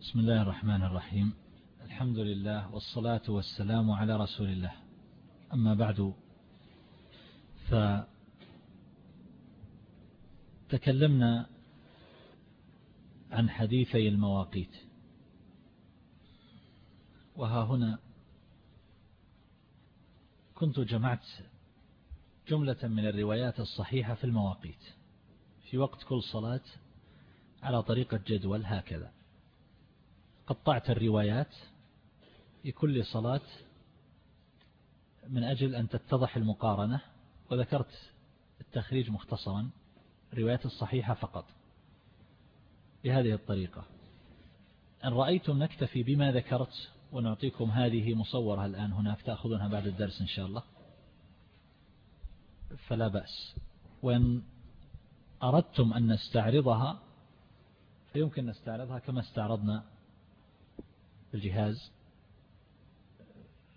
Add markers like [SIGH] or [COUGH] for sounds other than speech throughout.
بسم الله الرحمن الرحيم. الحمد لله والصلاة والسلام على رسول الله. أما بعد فتكلمنا عن حديثي المواقيت. وها هنا كنت جمعت جملة من الروايات الصحيحة في المواقيت في وقت كل صلاة على طريقة جدول هكذا. قطعت الروايات في كل صلاة من أجل أن تتضح المقارنة وذكرت التخريج مختصرا الروايات الصحيحة فقط. بهذه الطريقة. أن رأيتم نكتفي بما ذكرت ونعطيكم هذه مصورة الآن هناك تأخذونها بعد الدرس إن شاء الله. فلا بأس. وإن أردتم أن نستعرضها فيمكن نستعرضها كما استعرضنا الجهاز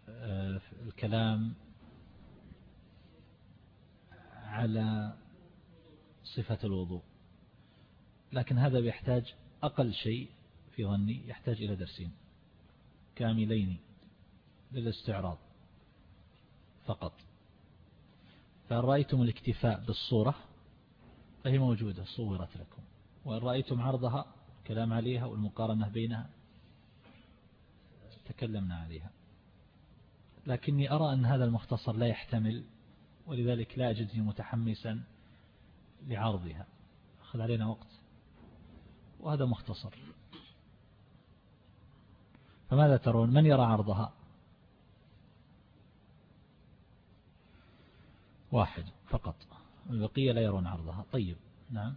آه، الكلام على صفة الوضوء. لكن هذا بيحتاج أقل شيء في ظني يحتاج إلى درسين كاملين للاستعراض فقط. فإن رأيتم الاكتفاء بالصورة فهي موجودة صورت لكم. وإن رأيتم عرضها كلام عليها والمقارنة بينها تكلمنا عليها. لكني أرى أن هذا المختصر لا يحتمل ولذلك لا أجدني متحمسا لعرضها. أخذ علينا وقت. وهذا مختصر. فماذا ترون؟ من يرى عرضها؟ واحد فقط. البقية لا يرون عرضها. طيب. نعم.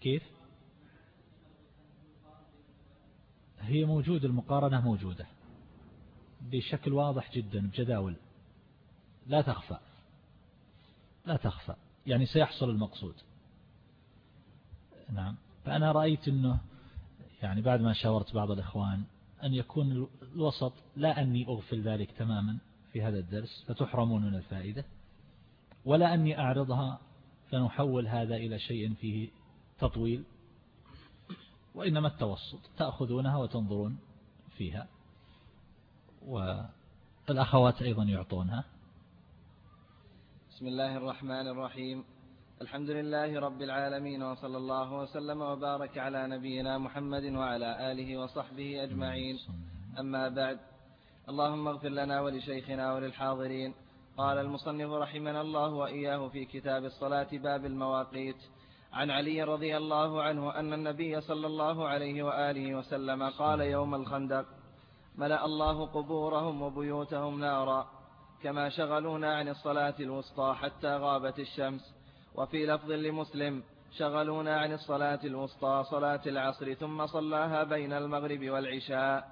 كيف؟ هي موجود المقارنة موجودة. بشكل واضح جدا بجداول. لا تخفى. لا تخفى. يعني سيحصل المقصود. نعم. فأنا رأيت أنه يعني بعد ما شاورت بعض الإخوان أن يكون الوسط لا أني أغفل ذلك تماما في هذا الدرس فتحرمون من الفائدة ولا أني أعرضها فنحول هذا إلى شيء فيه تطويل. وإنما التوسط تأخذونها وتنظرون فيها. والأخوات أيضا يعطونها. بسم الله الرحمن الرحيم. الحمد لله رب العالمين وصلى الله وسلم وبارك على نبينا محمد وعلى آله وصحبه أجمعين. أما بعد اللهم اغفر لنا ولشيخنا وللحاضرين. قال المصنف رحمنا الله وإياه في كتاب الصلاة باب المواقيت. عن علي رضي الله عنه أن النبي صلى الله عليه وآله وسلم قال يوم الخندق ملأ الله قبورهم وبيوتهم نارا كما شغلونا عن الصلاة الوسطى حتى غابت الشمس. وفي لفظ لمسلم شغلونا عن الصلاة الوسطى صلاة العصر ثم صلاها بين المغرب والعشاء.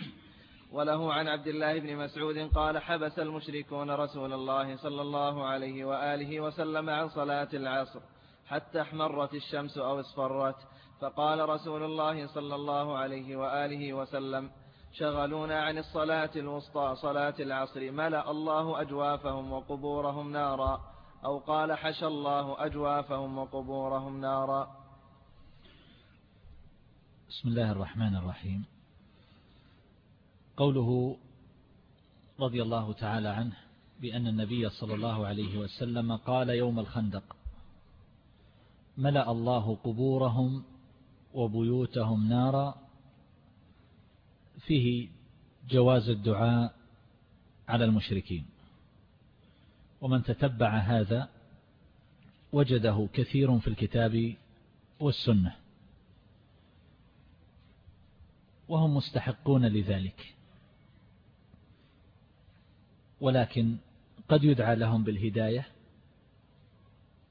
[CLEARS THROAT] وله عن عبد الله بن مسعود قال حبس المشركون رسول الله صلى الله عليه وآله وسلم عن صلاة العصر. حتى احمرت الشمس أو اصفرت. فقال رسول الله صلى الله عليه وآله وسلم شغلونا عن الصلاة الوسطى صلاة العصر. ملأ الله أجوافهم وقبورهم نارا. أو قال حشى الله أجوافهم وقبورهم نارا. بسم الله الرحمن الرحيم. قوله رضي الله تعالى عنه بأن النبي صلى الله عليه وسلم قال يوم الخندق. ملأ الله قبورهم وبيوتهم نارا. فيه جواز الدعاء على المشركين. ومن تتبع هذا وجده كثير في الكتاب والسنة. وهم مستحقون لذلك. ولكن قد يدعى لهم بالهداية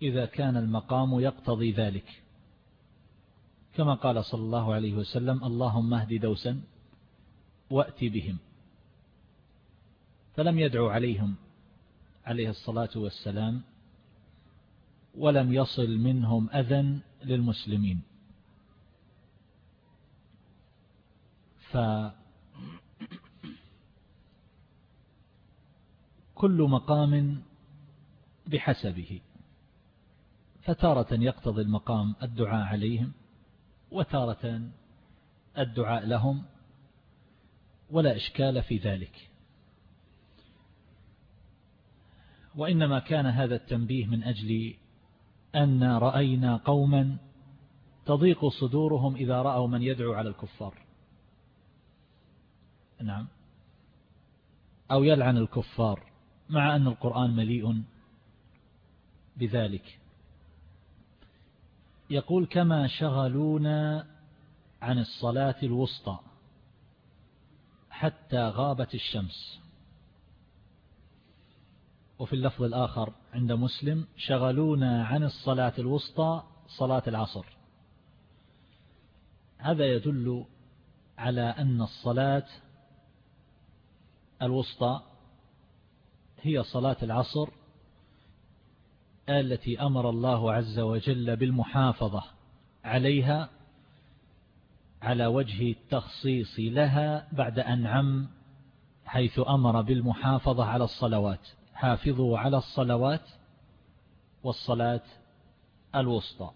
إذا كان المقام يقتضي ذلك. كما قال صلى الله عليه وسلم اللهم اهد دوسا وأت بهم. فلم يدعو عليهم عليه الصلاة والسلام ولم يصل منهم أذى للمسلمين. فكل مقام بحسبه. فتارة يقتضي المقام الدعاء عليهم وتارة الدعاء لهم ولا إشكال في ذلك. وإنما كان هذا التنبيه من أجل أن رأينا قوما تضيق صدورهم إذا رأوا من يدعو على الكفار. نعم. أو يلعن الكفار مع أن القرآن مليء بذلك. يقول كما شغلونا عن الصلاة الوسطى حتى غابت الشمس. وفي اللفظ الآخر عند مسلم شغلونا عن الصلاة الوسطى صلاة العصر. هذا يدل على أن الصلاة الوسطى هي صلاة العصر التي أمر الله عز وجل بالمحافظة عليها على وجه التخصيص لها بعد أن عم حيث أمر بالمحافظة على الصلوات. حافظوا على الصلوات والصلاة الوسطى.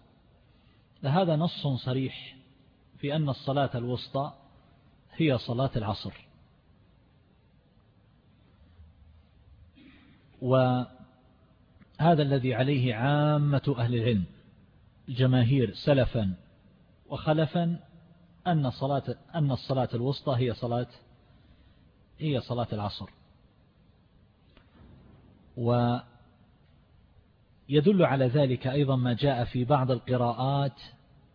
هذا نص صريح في أن الصلاة الوسطى هي صلاة العصر. وهذا الذي عليه عامة أهل العلم الجماهير سلفا وخلفا أن صلاة أن الصلاة الوسطى هي صلاة هي صلاة العصر. ويدل على ذلك أيضا ما جاء في بعض القراءات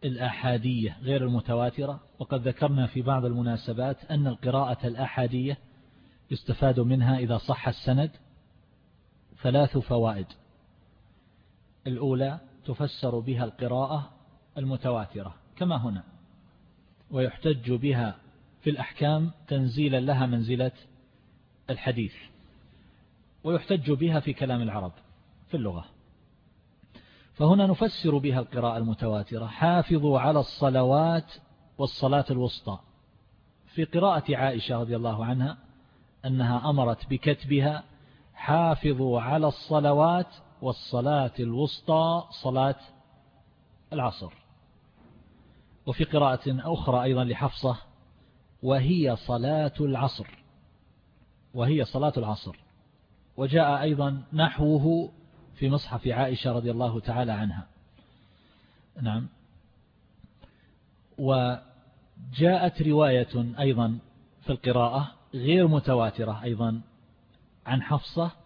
الأحادية غير المتواترة وقد ذكرنا في بعض المناسبات أن القراءة الأحادية يستفاد منها إذا صح السند ثلاث فوائد. الأولى تفسر بها القراءة المتواترة كما هنا ويحتج بها في الأحكام تنزيلا لها منزلة الحديث ويحتج بها في كلام العرب في اللغة. فهنا نفسر بها القراءة المتواترة حافظوا على الصلوات والصلاة الوسطى. في قراءة عائشة رضي الله عنها أنها أمرت بكتبها حافظوا على الصلوات والصلاة الوسطى صلاة العصر. وفي قراءة أخرى أيضا لحفصة وهي صلاة العصر. وهي صلاة العصر. وجاء أيضا نحوه في مصحف عائشة رضي الله تعالى عنها. نعم. وجاءت رواية أيضا في القراءة غير متواترة أيضا عن حفصة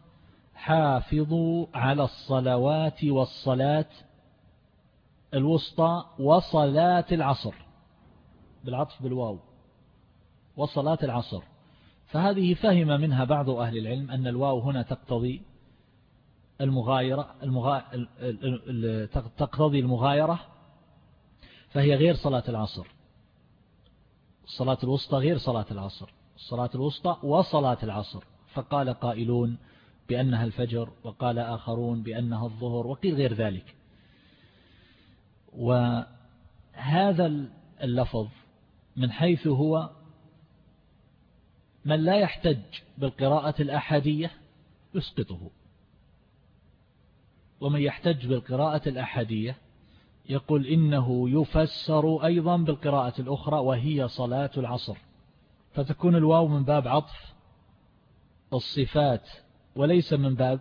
حافظوا على الصلوات والصلاة الوسطى وصلاة العصر. بالعطف بالواو. وصلاة العصر. فهذه فهم منها بعض أهل العلم أن الواو هنا تقتضي المغايرة المغا... تقتضي المغايرة فهي غير صلاة العصر. الصلاة الوسطى غير صلاة العصر. الصلاة الوسطى وصلاة العصر. فقال قائلون بأنها الفجر وقال آخرون بأنها الظهر وقيل غير ذلك. وهذا اللفظ من حيث هو من لا يحتج بالقراءة الأحادية يسقطه. ومن يحتج بالقراءة الأحادية يقول إنه يفسر أيضا بالقراءة الأخرى وهي صلاة العصر. فتكون الواو من باب عطف الصفات وليس من باب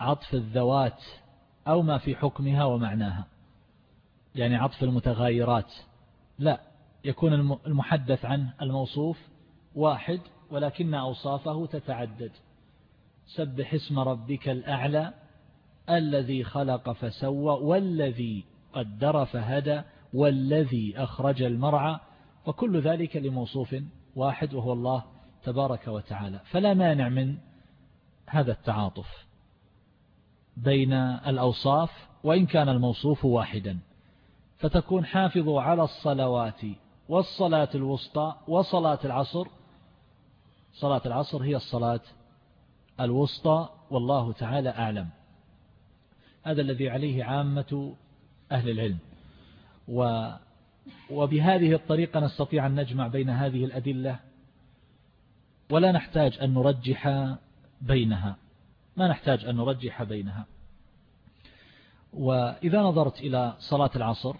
عطف الذوات أو ما في حكمها ومعناها. يعني عطف المتغايرات. لا يكون المحدث عنه الموصوف واحد ولكن أوصافه تتعدد. سبح اسم ربك الأعلى الذي خلق فسوى والذي قدر فهدى والذي أخرج المرعى وكل ذلك لموصوف واحد وهو الله تبارك وتعالى. فلا مانع من هذا التعاطف بين الأوصاف وإن كان الموصوف واحدا فتكون حافظوا على الصلوات والصلاة الوسطى وصلاة العصر. صلاة العصر هي الصلاة الوسطى والله تعالى أعلم. هذا الذي عليه عامة أهل العلم. و وبهذه الطريقة نستطيع أن نجمع بين هذه الأدلة ولا نحتاج أن نرجح بينها. ما نحتاج أن نرجح بينها. وإذا نظرت إلى صلاة العصر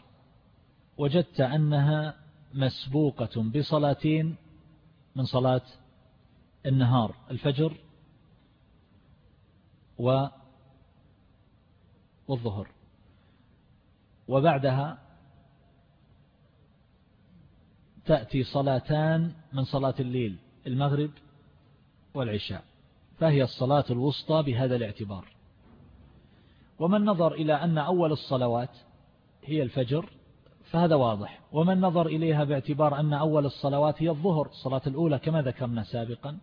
وجدت أنها مسبوقة بصلاتين من صلاة النهار الفجر والظهر. وبعدها تأتي صلاتان من صلاة الليل المغرب والعشاء. فهي الصلاة الوسطى بهذا الاعتبار. ومن نظر إلى أن أول الصلوات هي الفجر فهذا واضح. ومن نظر إليها باعتبار أن أول الصلوات هي الظهر الصلاة الأولى كما ذكرنا سابقا.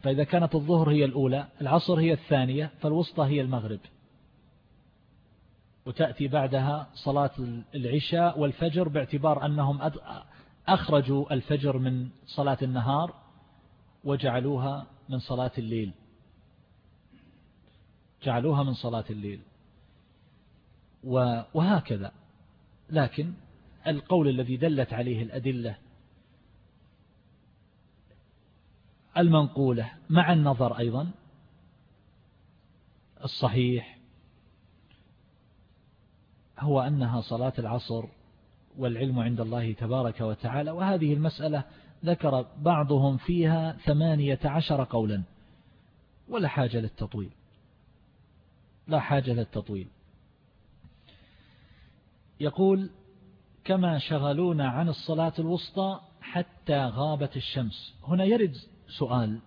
فإذا كانت الظهر هي الأولى العصر هي الثانية فالوسطى هي المغرب. وتأتي بعدها صلاة العشاء والفجر باعتبار أنهم أخرجوا الفجر من صلاة النهار. وجعلوها من صلاة الليل. جعلوها من صلاة الليل. وهكذا. لكن القول الذي دلت عليه الأدلة المنقولة مع النظر أيضا الصحيح هو أنها صلاة العصر والعلم عند الله تبارك وتعالى. وهذه المسألة ذكر بعضهم فيها ثمانية عشر قولا ولا حاجة للتطويل. لا حاجة للتطويل. يقول كما شغلونا عن الصلاة الوسطى حتى غابت الشمس. هنا يرد سؤال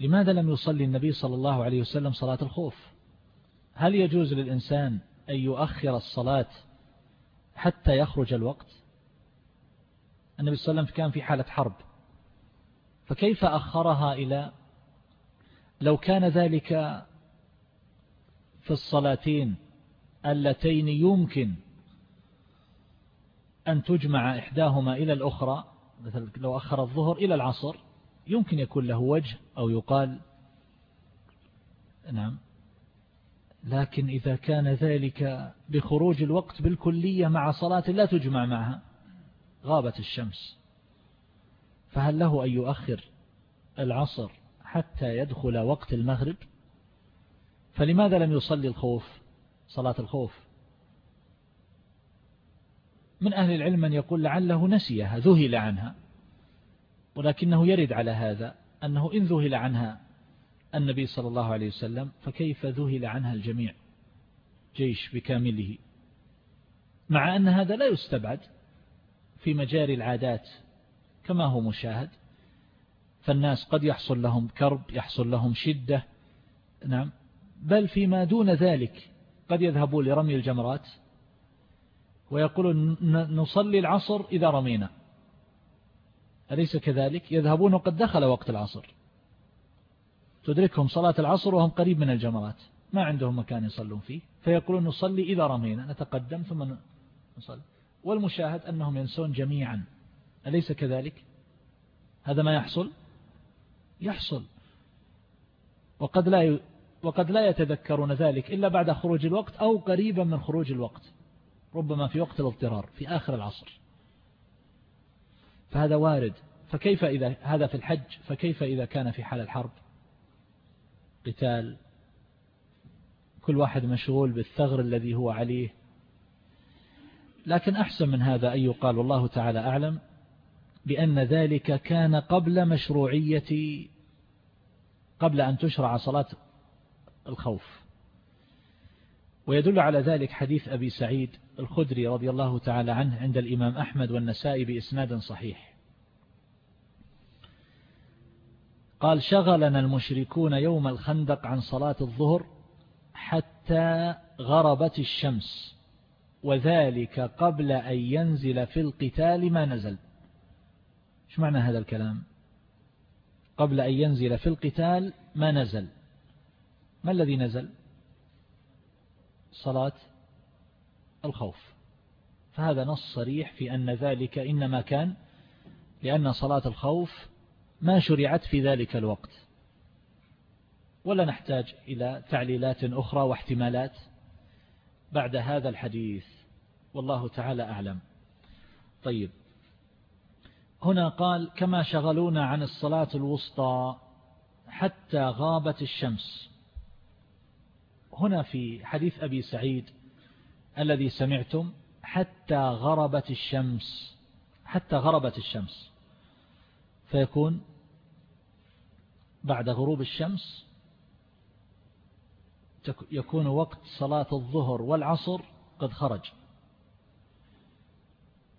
لماذا لم يصلي النبي صلى الله عليه وسلم صلاة الخوف؟ هل يجوز للإنسان أن يؤخر الصلاة حتى يخرج الوقت؟ النبي صلى الله عليه وسلم كان في حالة حرب. فكيف أخرها إلى لو كان ذلك في الصلاتين اللتين يمكن أن تجمع إحداهما إلى الأخرى مثل لو أخر الظهر إلى العصر يمكن يكون له وجه أو يقال نعم. لكن إذا كان ذلك بخروج الوقت بالكلية مع صلاة لا تجمع معها. غابت الشمس. فهل له أن يؤخر العصر حتى يدخل وقت المغرب؟ فلماذا لم يصلي الخوف صلاة الخوف؟ من أهل العلم من يقول لعله نسيها ذهل عنها. ولكنه يرد على هذا أنه إن ذهل عنها النبي صلى الله عليه وسلم فكيف ذهل عنها الجميع؟ جيش بكامله. مع أن هذا لا يستبعد في مجاري العادات كما هو مشاهد فالناس قد يحصل لهم كرب يحصل لهم شدة نعم بل فيما دون ذلك قد يذهبوا لرمي الجمرات ويقولون نصلي العصر إذا رمينا. أليس كذلك؟ يذهبون وقد دخل وقت العصر. تدركهم صلاة العصر وهم قريب من الجمرات ما عندهم مكان يصلون فيه فيقولون نصلي إذا رمينا نتقدم ثم نصلي. والمشاهد أنهم ينسون جميعا. أليس كذلك؟ هذا ما يحصل؟ يحصل. وقد لا وقد لا يتذكرون ذلك إلا بعد خروج الوقت أو قريبا من خروج الوقت ربما في وقت الاضطرار في آخر العصر. فهذا وارد. فكيف إذا هذا في الحج؟ فكيف إذا كان في حال الحرب؟ قتال. كل واحد مشغول بالثغر الذي هو عليه. لكن أحسن من هذا أن يقال والله تعالى أعلم بأن ذلك كان قبل مشروعية قبل أن تشرع صلاة الخوف. ويدل على ذلك حديث أبي سعيد الخدري رضي الله تعالى عنه عند الإمام أحمد والنسائي بإسناد صحيح. قال شغلنا المشركون يوم الخندق عن صلاة الظهر حتى غربت الشمس. وذلك قبل أن ينزل في القتال ما نزل. إيش معنى هذا الكلام؟ قبل أن ينزل في القتال ما نزل. ما الذي نزل؟ صلاة الخوف. فهذا نص صريح في أن ذلك إنما كان لأن صلاة الخوف ما شرعت في ذلك الوقت. ولا نحتاج إلى تعليلات أخرى واحتمالات. بعد هذا الحديث. والله تعالى أعلم. طيب. هنا قال كما شغلونا عن الصلاة الوسطى حتى غابت الشمس. هنا في حديث أبي سعيد الذي سمعتم حتى غربت الشمس. حتى غربت الشمس. فيكون بعد غروب الشمس يكون وقت صلاة الظهر والعصر قد خرج.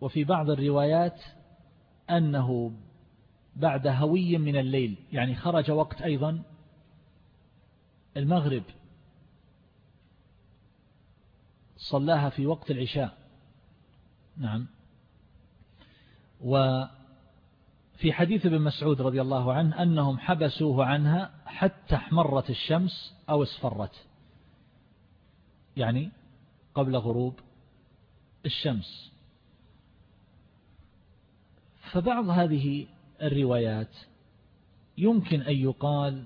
وفي بعض الروايات أنه بعد هوي من الليل يعني خرج وقت أيضا المغرب صلاها في وقت العشاء. نعم. وفي حديث ابن مسعود رضي الله عنه أنهم حبسوه عنها حتى احمرت الشمس أو اصفرت. يعني قبل غروب الشمس. فبعض هذه الروايات يمكن أن يقال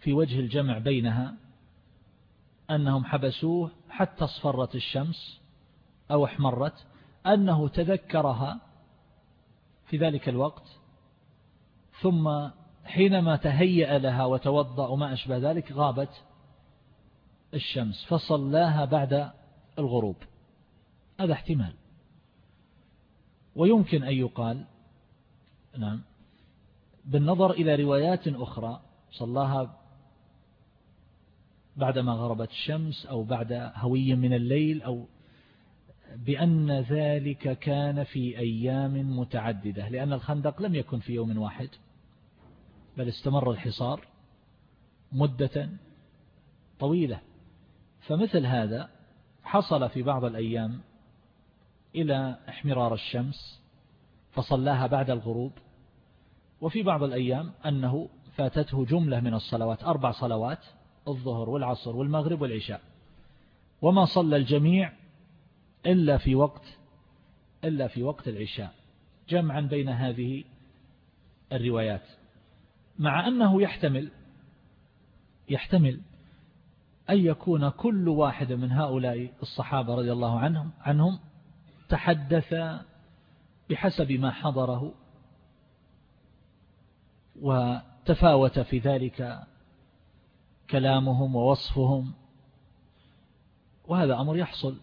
في وجه الجمع بينها أنهم حبسوه حتى اصفرت الشمس أو احمرت أنه تذكرها في ذلك الوقت ثم حينما تهيأ لها وتوضأ وما أشبه ذلك غابت الشمس فصلاها بعد الغروب. هذا احتمال. ويمكن أن يقال نعم بالنظر إلى روايات أخرى صلاها بعدما غربت الشمس أو بعد هوي من الليل أو بأن ذلك كان في أيام متعددة لأن الخندق لم يكن في يوم واحد بل استمر الحصار مدة طويلة. فمثل هذا حصل في بعض الأيام إلى احمرار الشمس فصلاها بعد الغروب وفي بعض الأيام أنه فاتته جملة من الصلوات أربع صلوات الظهر والعصر والمغرب والعشاء. وما صلى الجميع إلا في وقت إلا في وقت العشاء. جمعا بين هذه الروايات. مع أنه يحتمل يحتمل أن يكون كل واحد من هؤلاء الصحابة رضي الله عنهم عنهم تحدث بحسب ما حضره وتفاوت في ذلك كلامهم ووصفهم. وهذا أمر يحصل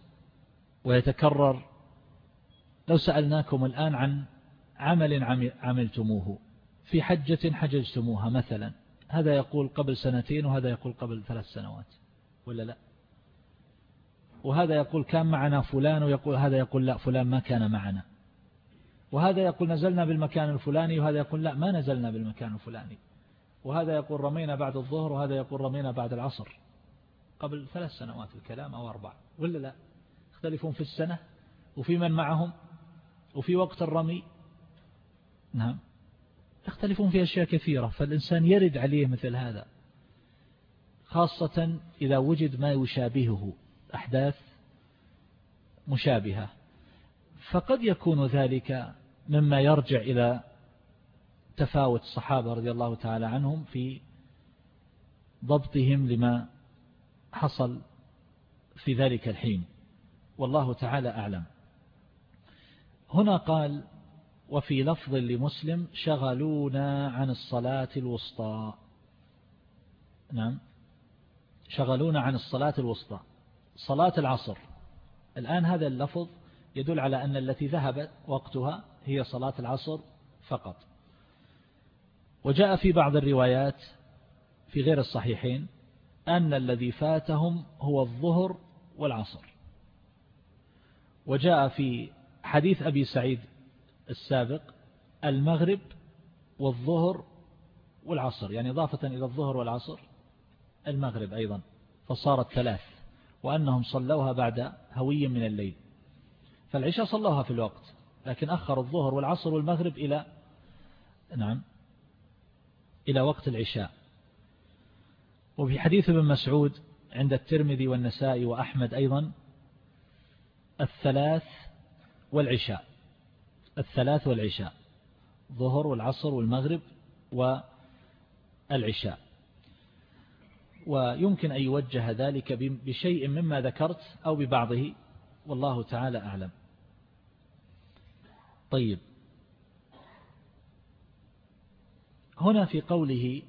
ويتكرر. لو سألناكم الآن عن عمل عملتموه في حجة حججتموها مثلا هذا يقول قبل سنتين وهذا يقول قبل ثلاث سنوات. ولا لا؟ وهذا يقول كان معنا فلان ويقول هذا يقول لا فلان ما كان معنا. وهذا يقول نزلنا بالمكان الفلاني وهذا يقول لا ما نزلنا بالمكان الفلاني. وهذا يقول رمينا بعد الظهر وهذا يقول رمينا بعد العصر. قبل ثلاث سنوات الكلام أو أربع ولا لا؟ يختلفون في السنة وفي من معهم وفي وقت الرمي. نعم. يختلفون في أشياء كثيرة فالإنسان يرد عليه مثل هذا. خاصة إذا وجد ما يشابهه أحداث مشابهة. فقد يكون ذلك مما يرجع إلى تفاوت الصحابة رضي الله تعالى عنهم في ضبطهم لما حصل في ذلك الحين. والله تعالى أعلم. هنا قال وفي لفظ لمسلم شغلونا عن الصلاة الوسطى. نعم. شغلونا عن الصلاة الوسطى صلاة العصر. الآن هذا اللفظ يدل على أن التي ذهب وقتها هي صلاة العصر فقط. وجاء في بعض الروايات في غير الصحيحين أن الذي فاتهم هو الظهر والعصر. وجاء في حديث أبي سعيد السابق المغرب والظهر والعصر يعني إضافة إلى الظهر والعصر المغرب أيضا فصارت ثلاث وأنهم صلوها بعد هوي من الليل. فالعشاء صلوها في الوقت لكن أخر الظهر والعصر والمغرب إلى نعم إلى وقت العشاء. وفي حديث ابن مسعود عند الترمذي والنسائي وأحمد أيضا الثلاث والعشاء الثلاث والعشاء ظهر والعصر والمغرب والعشاء. ويمكن أن يوجه ذلك بشيء مما ذكرت أو ببعضه. والله تعالى أعلم. طيب. هنا في قوله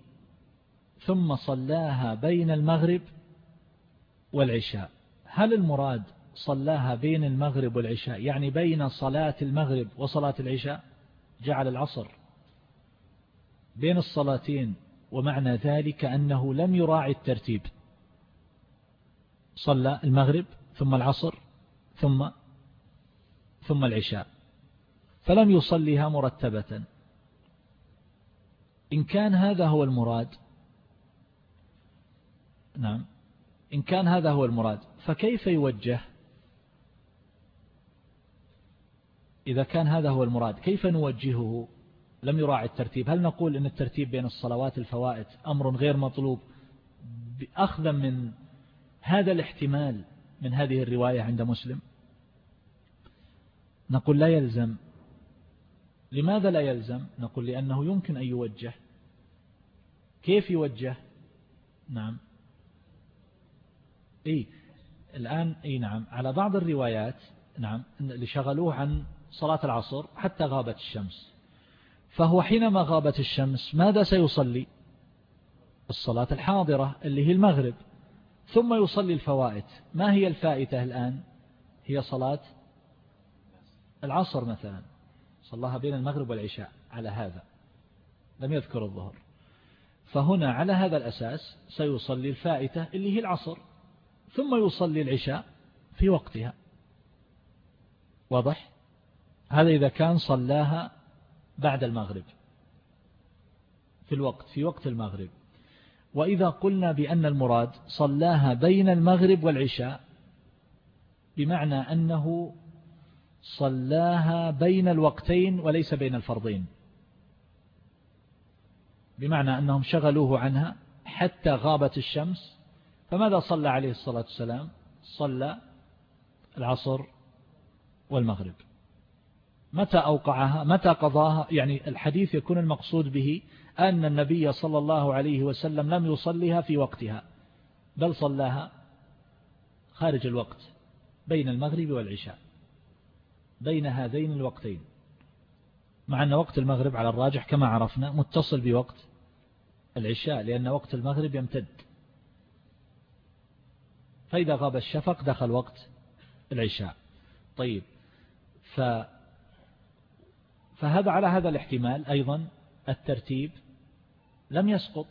ثم صلاها بين المغرب والعشاء. هل المراد صلاها بين المغرب والعشاء؟ يعني بين صلاة المغرب وصلاة العشاء؟ جعل العصر بين الصلاتين ومعنى ذلك أنه لم يراعي الترتيب. صلى المغرب ثم العصر ثم ثم العشاء. فلم يصليها مرتبة. إن كان هذا هو المراد نعم إن كان هذا هو المراد فكيف يوجه؟ إذا كان هذا هو المراد كيف نوجهه؟ لم يراعي الترتيب. هل نقول أن الترتيب بين الصلوات الفوائت أمر غير مطلوب؟ أخذا من هذا الاحتمال من هذه الرواية عند مسلم نقول لا يلزم. لماذا لا يلزم؟ نقول لأنه يمكن أن يوجه. كيف يوجه؟ نعم. إيه الآن إيه نعم. على بعض الروايات نعم اللي شغلوه عن صلاة العصر حتى غابت الشمس. فهو حينما غابت الشمس ماذا سيصلي؟ الصلاة الحاضرة اللي هي المغرب. ثم يصلي الفوائت. ما هي الفائتة الآن؟ هي صلاة العصر مثلا. صلاها بين المغرب والعشاء على هذا. لم يذكر الظهر. فهنا على هذا الأساس سيصلي الفائتة اللي هي العصر. ثم يصلي العشاء في وقتها. واضح؟ هذا إذا كان صلاها بعد المغرب. في الوقت في وقت المغرب. وإذا قلنا بأن المراد صلاها بين المغرب والعشاء بمعنى أنه صلاها بين الوقتين وليس بين الفرضين. بمعنى أنهم شغلوه عنها حتى غابت الشمس. فماذا صلى عليه الصلاة والسلام؟ صلى العصر والمغرب. متى أوقعها متى قضاها؟ يعني الحديث يكون المقصود به أن النبي صلى الله عليه وسلم لم يصليها في وقتها بل صلاها خارج الوقت بين المغرب والعشاء بين هذين الوقتين. مع أن وقت المغرب على الراجح كما عرفنا متصل بوقت العشاء لأن وقت المغرب يمتد. فإذا غاب الشفق دخل وقت العشاء. طيب فهذا على هذا الاحتمال أيضا الترتيب لم يسقط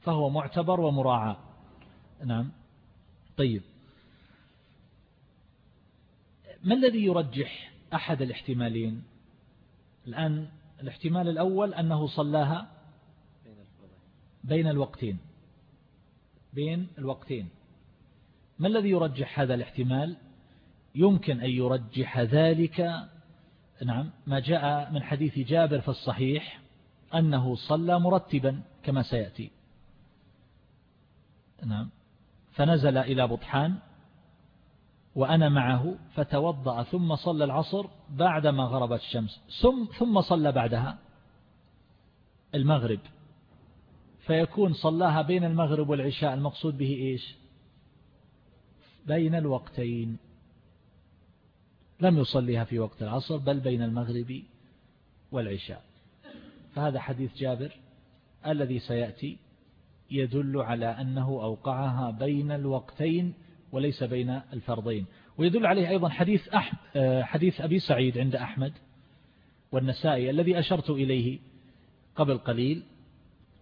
فهو معتبر ومراعى نعم. طيب. ما الذي يرجح أحد الاحتمالين؟ الآن الاحتمال الأول أنه صلاها بين الوقتين. بين الوقتين. ما الذي يرجح هذا الاحتمال؟ يمكن أن يرجح ذلك نعم ما جاء من حديث جابر في الصحيح أنه صلى مرتبا كما سيأتي. نعم فنزل إلى بطحان وأنا معه فتوضأ ثم صلى العصر بعدما غربت الشمس ثم صلى بعدها المغرب. فيكون صلاها بين المغرب والعشاء المقصود به إيش؟ بين الوقتين. لم يصليها في وقت العصر بل بين المغرب والعشاء. فهذا حديث جابر الذي سيأتي يدل على أنه أوقعها بين الوقتين وليس بين الفرضين. ويدل عليه أيضا حديث, أح... آه، حديث أبي سعيد عند أحمد والنسائي الذي أشرت إليه قبل قليل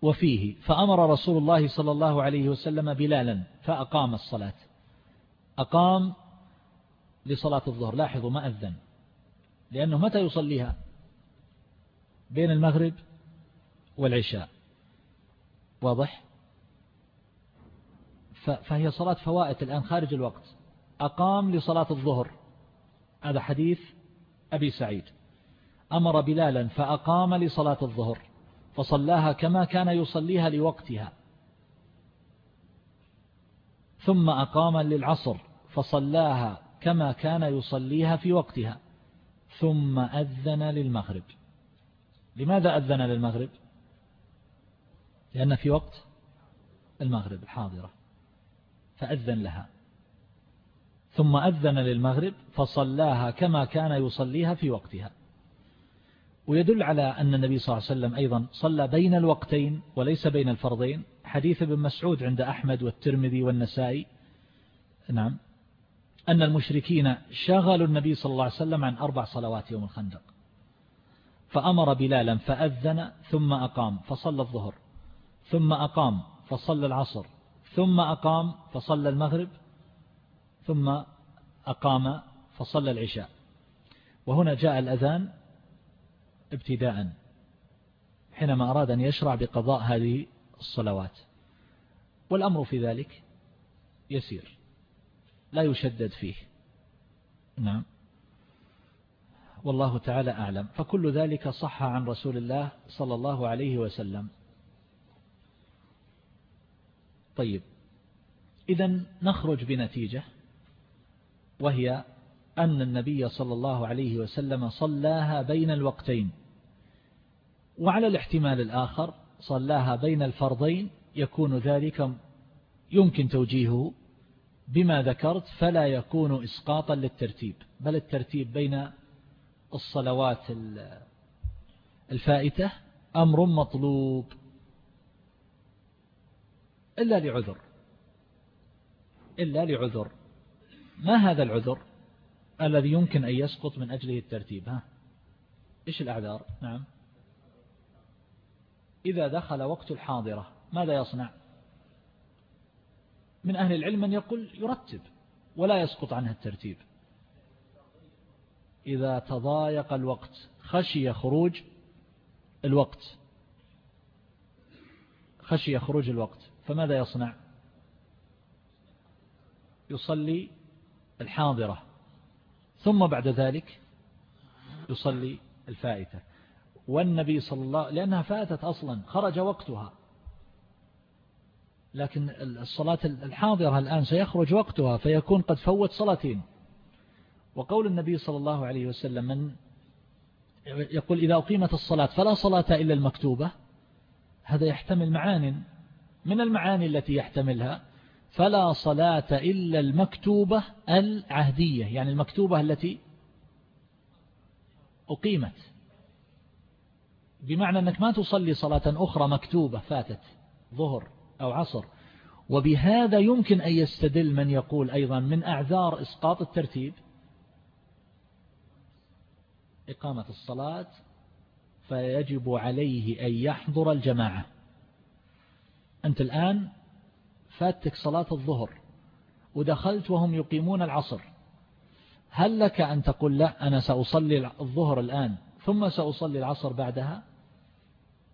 وفيه فأمر رسول الله صلى الله عليه وسلم بلالا فأقام الصلاة. أقام لصلاة الظهر. لاحظوا ما أذن. لأنه متى يصليها؟ بين المغرب والعشاء. واضح؟ فهي صلاة فوائت الآن خارج الوقت. أقام لصلاة الظهر. هذا حديث أبي سعيد. أمر بلالا فأقام لصلاة الظهر. فصلاها كما كان يصليها لوقتها. ثم أقام للعصر. فصلاها كما كان يصليها في وقتها. ثم أذن للمغرب. لماذا أذن للمغرب؟ لأن في وقت المغرب الحاضرة فأذن لها. ثم أذن للمغرب فصلاها كما كان يصليها في وقتها. ويدل على أن النبي صلى الله عليه وسلم أيضا صلى بين الوقتين وليس بين الفرضين. حديث ابن مسعود عند أحمد والترمذي والنسائي. نعم. أن المشركين شغلوا النبي صلى الله عليه وسلم عن أربع صلوات يوم الخندق. فأمر بلالا فأذن ثم أقام فصلى الظهر ثم أقام فصلى العصر ثم أقام فصلى المغرب ثم أقام فصلى العشاء. وهنا جاء الأذان ابتداء حينما أراد أن يشرع بقضاء هذه الصلوات. والأمر في ذلك يسير. لا يشدد فيه. نعم. والله تعالى أعلم. فكل ذلك صح عن رسول الله صلى الله عليه وسلم. طيب. إذا نخرج بنتيجة وهي أن النبي صلى الله عليه وسلم صلاها بين الوقتين. وعلى الاحتمال الآخر صلاها بين الفرضين يكون ذلك يمكن توجيهه. بما ذكرت فلا يكون إسقاطا للترتيب بل الترتيب بين الصلوات الفائتة أمر مطلوب. إلا لعذر إلا لعذر. ما هذا العذر؟ الذي يمكن أن يسقط من أجله الترتيب ها؟ إيش الأعذار؟ نعم. إذا دخل وقت الحاضرة ماذا يصنع؟ من أهل العلم من يقول يرتب ولا يسقط عنها الترتيب. إذا تضايق الوقت خشي خروج الوقت. خشي خروج الوقت. فماذا يصنع؟ يصلي الحاضرة. ثم بعد ذلك يصلي الفائتة. والنبي صلى الله لأنها فاتت أصلا خرج وقتها. لكن الصلاة الحاضرة الآن سيخرج وقتها فيكون قد فوت صلاتين. وقول النبي صلى الله عليه وسلم من يقول إذا أقيمت الصلاة فلا صلاة إلا المكتوبة هذا يحتمل معان من المعاني التي يحتملها؟ فلا صلاة إلا المكتوبة العهدية يعني المكتوبة التي أقيمت. بمعنى أنك ما تصلي صلاة أخرى مكتوبة فاتت ظهر. أو عصر. وبهذا يمكن أن يستدل من يقول أيضا من أعذار إسقاط الترتيب إقامة الصلاة فيجب عليه أن يحضر الجماعة. أنت الآن فاتك صلاة الظهر ودخلت وهم يقيمون العصر. هل لك أن تقول لا أنا سأصلي الظهر الآن ثم سأصلي العصر بعدها؟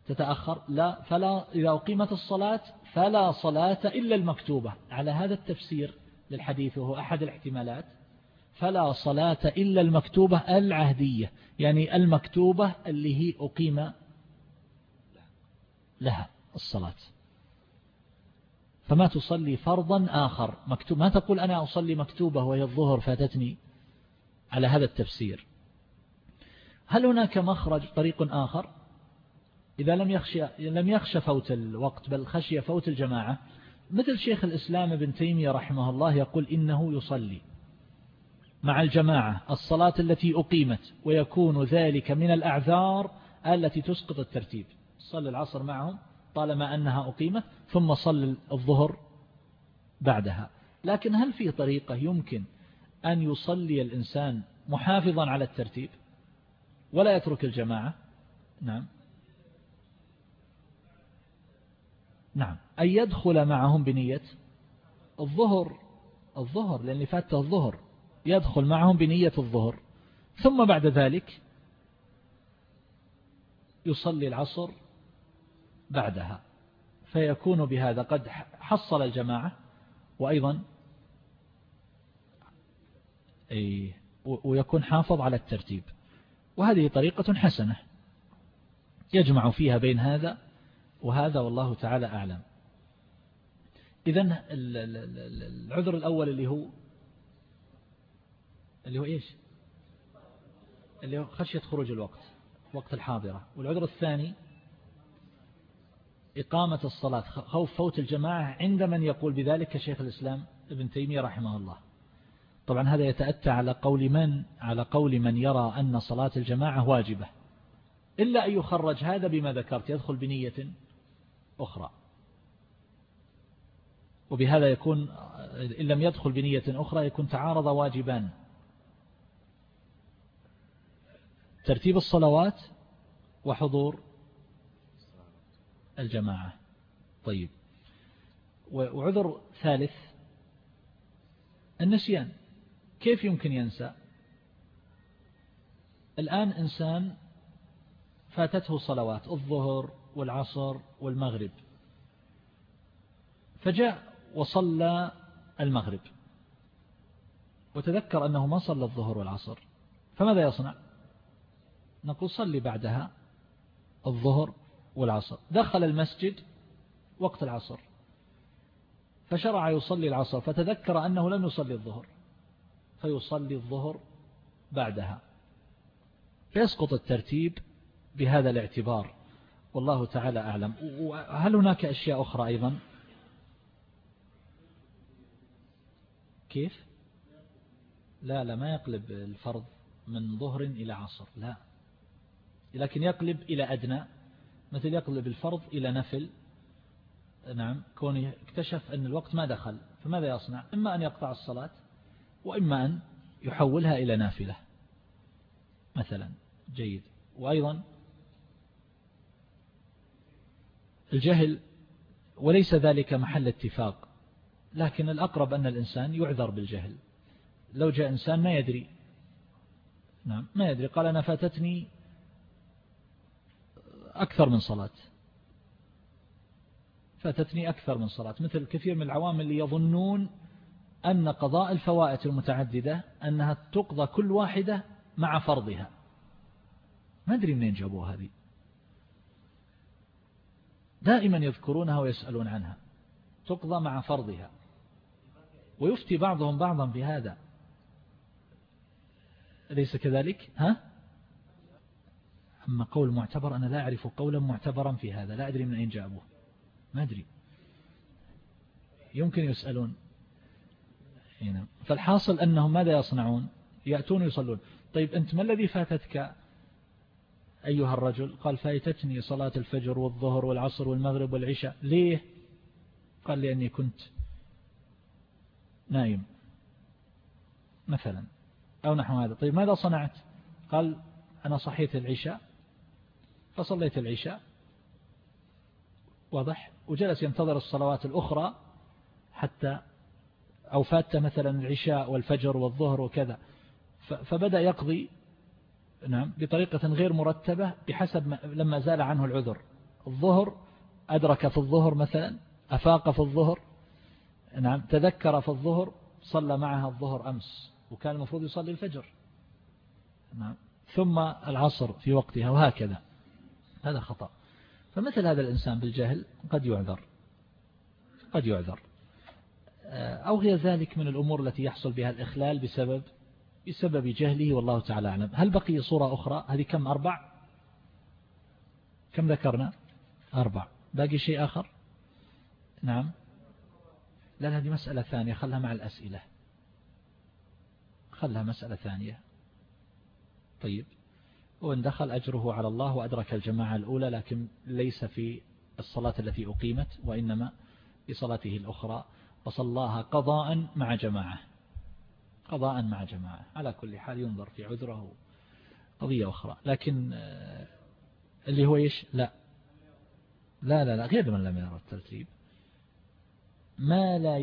تتأخر لا فلا إذا أقيمت الصلاة فلا صلاة إلا المكتوبة. على هذا التفسير للحديث وهو أحد الاحتمالات فلا صلاة إلا المكتوبة العهدية يعني المكتوبة اللي هي أقيم لها الصلاة. فما تصلي فرضا آخر؟ مكتوب ما تقول أنا أصلي مكتوبة وهي الظهر فاتتني؟ على هذا التفسير. هل هناك مخرج طريق آخر؟ إذا لم يخشى لم يخشى فوت الوقت بل خشي فوت الجماعة مثل شيخ الإسلام ابن تيمية رحمه الله يقول إنه يصلي مع الجماعة الصلاة التي أقيمت ويكون ذلك من الأعذار التي تسقط الترتيب. صلى العصر معهم طالما أنها أقيمت ثم صل الظهر بعدها. لكن هل في طريقة يمكن أن يصلي الإنسان محافظا على الترتيب ولا يترك الجماعة؟ نعم. نعم. أن يدخل معهم بنية الظهر الظهر لأن فاته الظهر. يدخل معهم بنية الظهر. ثم بعد ذلك يصلي العصر بعدها. فيكون بهذا قد حصل الجماعة وأيضا ويكون حافظ على الترتيب. وهذه طريقة حسنة. يجمع فيها بين هذا وهذا والله تعالى أعلم. إذن العذر الأول اللي هو اللي هو إيش؟ اللي هو خشية خروج الوقت وقت الحاضرة. والعذر الثاني إقامة الصلاة خوف فوت الجماعة عند من يقول بذلك كشيخ الإسلام ابن تيمية رحمه الله. طبعا هذا يتأتى على قول من؟ على قول من يرى أن صلاة الجماعة واجبة. إلا أن يخرج هذا بما ذكرت يدخل بنية أخرى. وبهذا يكون إن لم يدخل بنية أخرى يكون تعارض واجبان. ترتيب الصلوات وحضور الجماعة. طيب. وعذر ثالث النسيان. كيف يمكن ينسى؟ الآن إنسان فاتته صلوات الظهر والعصر والمغرب. فجاء وصلى المغرب. وتذكر أنه ما صلى الظهر والعصر. فماذا يصنع؟ نقول صلي بعدها الظهر والعصر. دخل المسجد وقت العصر. فشرع يصلي العصر. فتذكر أنه لم يصلي الظهر. فيصلي الظهر بعدها. فيسقط الترتيب بهذا الاعتبار. والله تعالى أعلم. هل هناك أشياء أخرى أيضا؟ كيف؟ لا لا ما يقلب الفرض من ظهر إلى عصر لا. لكن يقلب إلى أدنى مثل يقلب الفرض إلى نفل. نعم كونه اكتشف أن الوقت ما دخل فماذا يصنع؟ إما أن يقطع الصلاة وإما أن يحولها إلى نافلة مثلا. جيد. وأيضا الجهل وليس ذلك محل اتفاق لكن الأقرب أن الإنسان يعذر بالجهل. لو جاء إنسان ما يدري نعم ما يدري قال أنا فاتتني أكثر من صلاة. فاتتني أكثر من صلاة. مثل كثير من العوام اللي يظنون أن قضاء الفوائت المتعددة أنها تقضى كل واحدة مع فرضها. ما أدري منين جابوا هذه. دائما يذكرونها ويسألون عنها. تقضى مع فرضها. ويفتي بعضهم بعضا بهذا أليس كذلك؟ ها؟ أما قول معتبر أنا لا أعرف قولا معتبرا في هذا. لا أدري من أين جابوه. ما أدري. يمكن يسألون. فالحاصل أنهم ماذا يصنعون؟ يأتون يصلون طيب أنت ما الذي فاتتك أيها الرجل قال فايتتني صلاة الفجر والظهر والعصر والمغرب والعشاء. ليه؟ قال لأني كنت نايم مثلا. أو نحو هذا. طيب ماذا صنعت؟ قال أنا صحيت العشاء فصليت العشاء. واضح؟ وجلس ينتظر الصلوات الأخرى حتى أو فات مثلا العشاء والفجر والظهر وكذا. فبدأ يقضي نعم بطريقة غير مرتبة بحسب لما زال عنه العذر. الظهر أدرك في الظهر مثلا أفاق في الظهر نعم تذكر في الظهر صلى معها الظهر أمس وكان المفروض يصلي الفجر. نعم ثم العصر في وقتها وهكذا. هذا خطأ. فمثل هذا الإنسان بالجهل قد يعذر. قد يعذر. أو غير ذلك من الأمور التي يحصل بها الإخلال بسبب بسبب جهله والله تعالى أعلم. هل بقي صورة أخرى؟ هذه كم؟ أربع؟ كم ذكرنا؟ أربع. باقي شيء آخر؟ نعم. لا هذه مسألة ثانية. خلها مع الأسئلة. خلها مسألة ثانية. طيب. وإن دخل أجره على الله وأدرك الجماعة الأولى لكن ليس في الصلاة التي أقيمت وإنما في صلاته الأخرى. وصلاها قضاء مع جماعة. قضاء مع جماعة. على كل حال ينظر في عذره قضية أخرى. لكن آه، اللي هو إيش لا. لا لا لا غير من لم يرى الترتيب. ما لا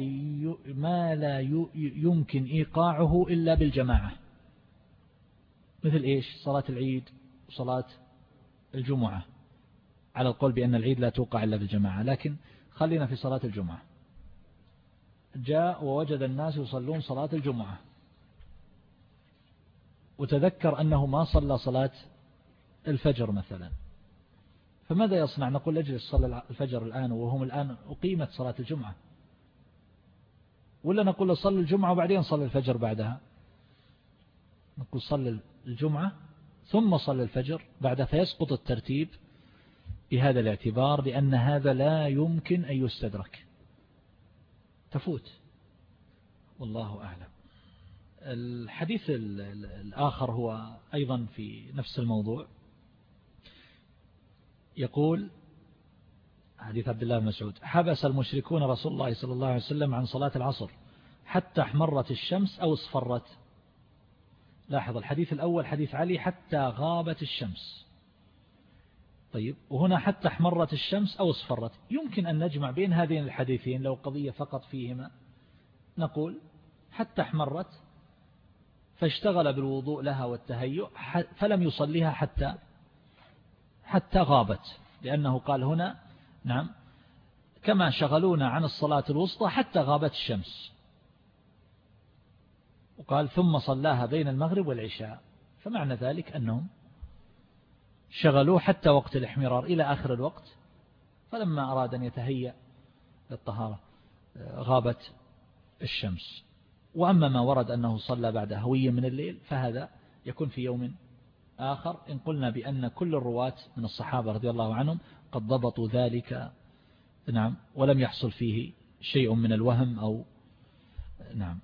ما لا يمكن إيقاعه إلا بالجماعة. مثل إيش؟ صلاة العيد وصلاة الجمعة. على القول بأن العيد لا توقع إلا بالجماعة. لكن خلينا في صلاة الجمعة. جاء ووجد الناس يصلون صلاة الجمعة. وتذكر أنه ما صلى صلاة الفجر مثلا. فماذا يصنع؟ نقول اجلس صلى الفجر الآن وهم الآن أقيمت صلاة الجمعة. ولا نقول صلى الجمعة وبعدين صلى الفجر بعدها؟ نقول صلى الجمعة ثم صلى الفجر بعد فيسقط الترتيب بهذا الاعتبار لأن هذا لا يمكن أن يستدرك. تفوت. والله أعلم. الحديث الآخر هو أيضا في نفس الموضوع. يقول حديث عبد الله بن مسعود حبس المشركون رسول الله صلى الله عليه وسلم عن صلاة العصر حتى احمرت الشمس أو اصفرت. لاحظ الحديث الأول حديث علي حتى غابت الشمس. طيب وهنا حتى احمرت الشمس أو اصفرت. يمكن أن نجمع بين هذين الحديثين لو قضية فقط فيهما. نقول حتى احمرت فاشتغل بالوضوء لها والتهيؤ فلم يصليها حتى حتى غابت لأنه قال هنا نعم كما شغلونا عن الصلاة الوسطى حتى غابت الشمس. وقال ثم صلاها بين المغرب والعشاء. فمعنى ذلك أنهم شغلوه حتى وقت الاحمرار إلى آخر الوقت فلما أراد أن يتهيأ للطهارة غابت الشمس. وأما ما ورد أنه صلى بعد هوية من الليل فهذا يكون في يوم آخر. إن قلنا بأن كل الرواة من الصحابة رضي الله عنهم قد ضبطوا ذلك نعم ولم يحصل فيه شيء من الوهم أو نعم.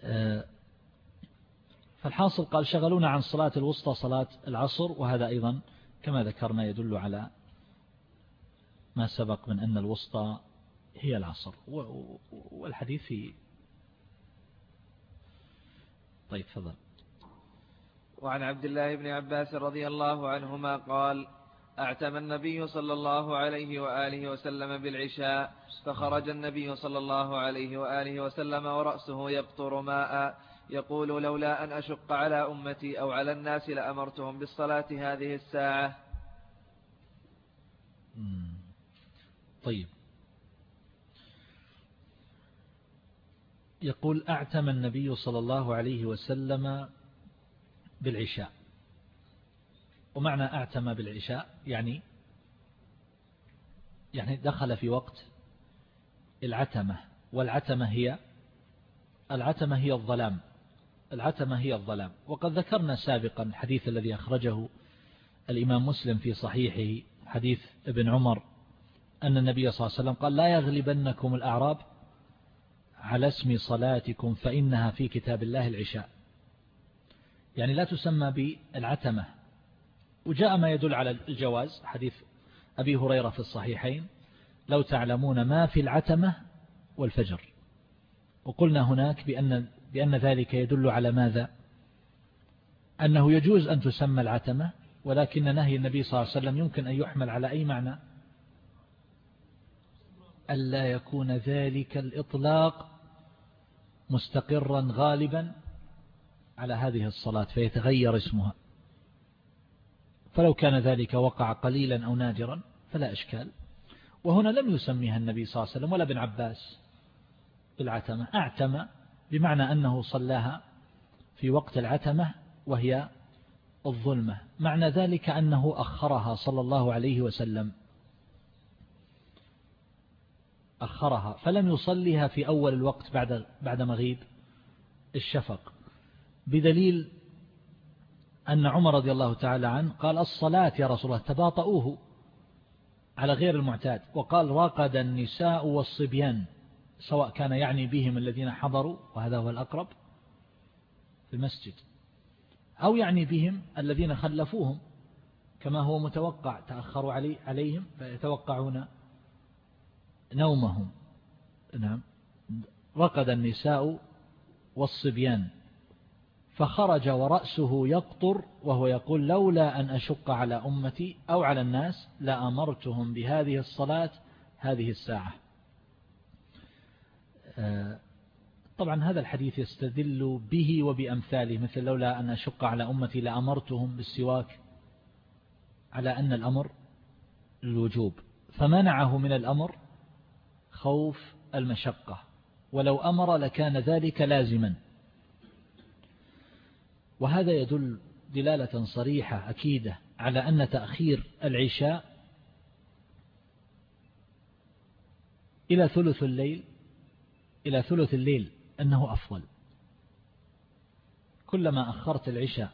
آه، فالحاصل قال شغلونا عن صلاة الوسطى صلاة العصر وهذا أيضا كما ذكرنا يدل على ما سبق من أن الوسطى هي العصر. والحديث في طيب فضل وعن عبد الله بن عباس رضي الله عنهما قال أعتم النبي صلى الله عليه وآله وسلم بالعشاء فخرج النبي صلى الله عليه وآله وسلم ورأسه يقطر ماء يقول لولا أن أشق على أمتي أو على الناس لأمرتهم بالصلاة هذه الساعة. طيب. يقول أعتم النبي صلى الله عليه وسلم بالعشاء. ومعنى أعتم بالعشاء يعني يعني دخل في وقت العتمة والعتمة هي العتمة هي الظلام العتمة هي الظلام. وقد ذكرنا سابقا الحديث الذي أخرجه الإمام مسلم في صحيحه حديث ابن عمر أن النبي صلى الله عليه وسلم قال لا يغلبنكم الأعراب على اسم صلاتكم فإنها في كتاب الله العشاء. يعني لا تسمى بالعتمة. وجاء ما يدل على الجواز حديث أبي هريرة في الصحيحين لو تعلمون ما في العتمة والفجر. وقلنا هناك بأن, بأن ذلك يدل على ماذا؟ أنه يجوز أن تسمى العتمة ولكن نهي النبي صلى الله عليه وسلم يمكن أن يحمل على أي معنى؟ ألا يكون ذلك الإطلاق مستقرا غالبا على هذه الصلاة فيتغير اسمها. فلو كان ذلك وقع قليلا أو نادرا فلا إشكال. وهنا لم يسميها النبي صلى الله عليه وسلم ولا ابن عباس. بالعتمة. أعتم بمعنى أنه صلاها في وقت العتمة وهي الظلمة. معنى ذلك أنه أخرها صلى الله عليه وسلم. أخرها. فلم يصليها في أول الوقت بعد بعد مغيب. الشفق. بدليل أن عمر رضي الله تعالى عنه قال الصلاة يا رسول الله تباطؤوه على غير المعتاد. وقال راقد النساء والصبيان سواء كان يعني بهم الذين حضروا وهذا هو الأقرب في المسجد. أو يعني بهم الذين خلفوهم كما هو متوقع تأخروا علي عليهم فيتوقعون نومهم. نعم. رقد النساء والصبيان. فخرج ورأسه يقطر وهو يقول لولا أن أشق على أمتي أو على الناس لأمرتهم بهذه الصلاة هذه الساعة. آه، طبعا هذا الحديث يستدل به وبأمثاله. مثل لولا أن أشق على أمتي لأمرتهم بالسواك. على أن الأمر الوجوب. فمنعه من الأمر خوف المشقة. ولو أمر لكان ذلك لازما. وهذا يدل دلالة صريحة أكيدة على أن تأخير العشاء إلى ثلث الليل إلى ثلث الليل أنه أفضل. كلما أخرت العشاء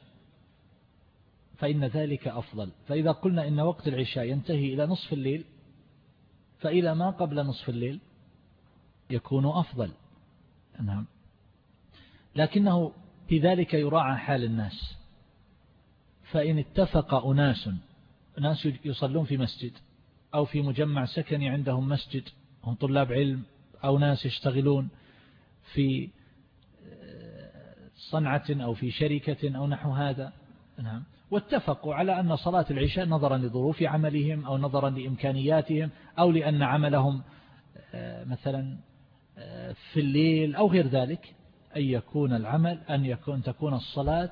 فإن ذلك أفضل. فإذا قلنا إن وقت العشاء ينتهي إلى نصف الليل فإلى ما قبل نصف الليل يكون أفضل. نعم. لكنه في ذلك يراعى حال الناس. فإن اتفق أناس ناس يصلون في مسجد أو في مجمع سكني عندهم مسجد هم طلاب علم أو ناس يشتغلون في صنعة أو في شركة أو نحو هذا. نعم. واتفقوا على أن صلاة العشاء نظرا لظروف عملهم أو نظرا لإمكانياتهم أو لأن عملهم آه، مثلا آه، في الليل أو غير ذلك أن يكون العمل أن يكون تكون الصلاة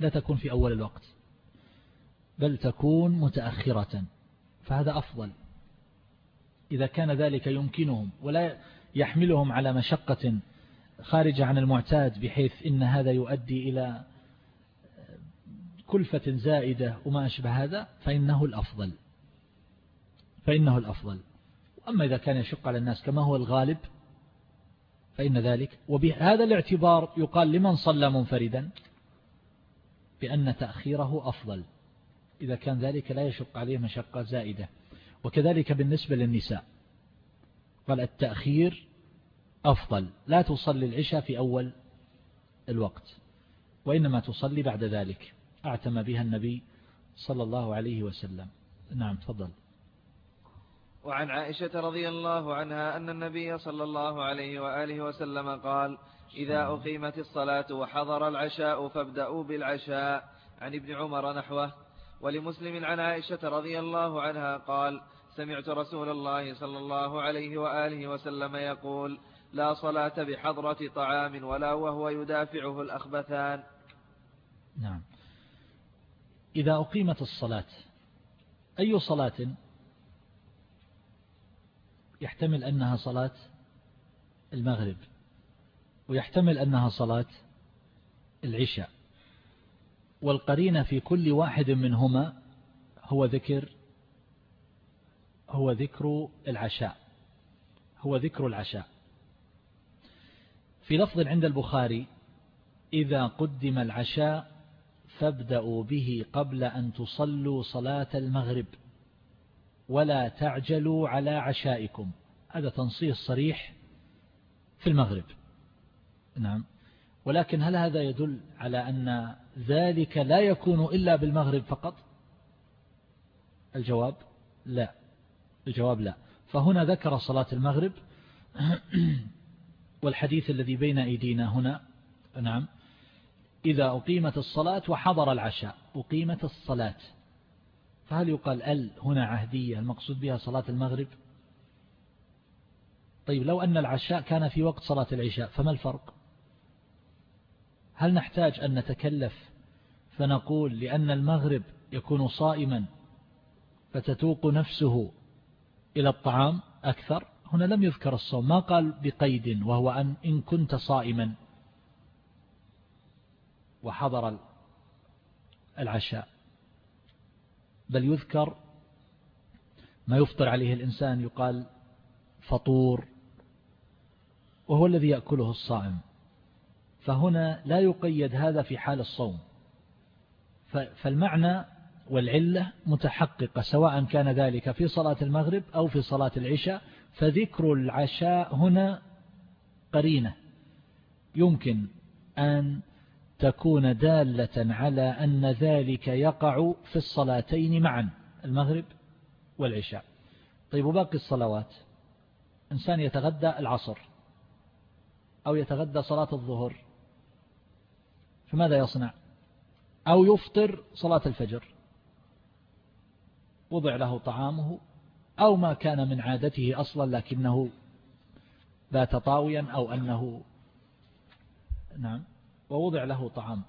لا تكون في أول الوقت بل تكون متأخرة فهذا أفضل. إذا كان ذلك يمكنهم ولا يحملهم على مشقة خارجة عن المعتاد بحيث إن هذا يؤدي إلى كلفة زائدة وما أشبه هذا فإنه الأفضل. فإنه الأفضل. أما إذا كان يشق على الناس كما هو الغالب فإن ذلك. وبهذا الاعتبار يقال لمن صلى منفردا؟ بأن تأخيره أفضل. إذا كان ذلك لا يشق عليه مشقة زائدة. وكذلك بالنسبة للنساء. قال التأخير أفضل. لا تصلي العشاء في أول الوقت وإنما تصلي بعد ذلك. أعتم بها النبي صلى الله عليه وسلم. نعم تفضل. وعن عائشة رضي الله عنها أن النبي صلى الله عليه وآله وسلم قال إذا أقيمت الصلاة وحضر العشاء فابدأوا بالعشاء. عن ابن عمر نحوه. ولمسلم عن عائشة رضي الله عنها قال سمعت رسول الله صلى الله عليه وآله وسلم يقول لا صلاة بحضرة طعام ولا وهو يدافعه الأخبثان. نعم. إذا أقيمت الصلاة أي صلاة يحتمل أنها صلاة المغرب ويحتمل أنها صلاة العشاء والقرينة في كل واحد منهما هو ذكر هو ذكر العشاء هو ذكر العشاء. في لفظ عند البخاري إذا قدم العشاء فابدأوا به قبل أن تصلوا صلاة المغرب ولا تعجلوا على عشائكم. هذا تنصيص صريح في المغرب. نعم. ولكن هل هذا يدل على أن ذلك لا يكون إلا بالمغرب فقط؟ الجواب لا. الجواب لا. فهنا ذكر صلاة المغرب [CLEARS THROAT] والحديث الذي بين أيدينا هنا. نعم. إذا أقيمت الصلاة وحضر العشاء أقيمت الصلاة. فهل يقال ال هنا عهدية المقصود بها صلاة المغرب؟ طيب لو أن العشاء كان في وقت صلاة العشاء فما الفرق؟ هل نحتاج أن نتكلف فنقول لأن المغرب يكون صائما فتتوق نفسه إلى الطعام أكثر؟ هنا لم يذكر الصوم. ما قال بقيد وهو أن إن كنت صائما؟ وحضر العشاء. بل يذكر ما يفطر عليه الإنسان يقال فطور وهو الذي يأكله الصائم. فهنا لا يقيد هذا في حال الصوم. فالمعنى والعلة متحققة سواء كان ذلك في صلاة المغرب أو في صلاة العشاء فذكر العشاء هنا قرينة. يمكن أن تكون دالة على أن ذلك يقع في الصلاتين معا المغرب والعشاء. طيب وباقي الصلوات؟ إنسان يتغدى العصر أو يتغدى صلاة الظهر فماذا يصنع؟ أو يفطر صلاة الفجر. وضع له طعامه أو ما كان من عادته أصلا لكنه بات طاويا أو أنه نعم. ووضع له طعام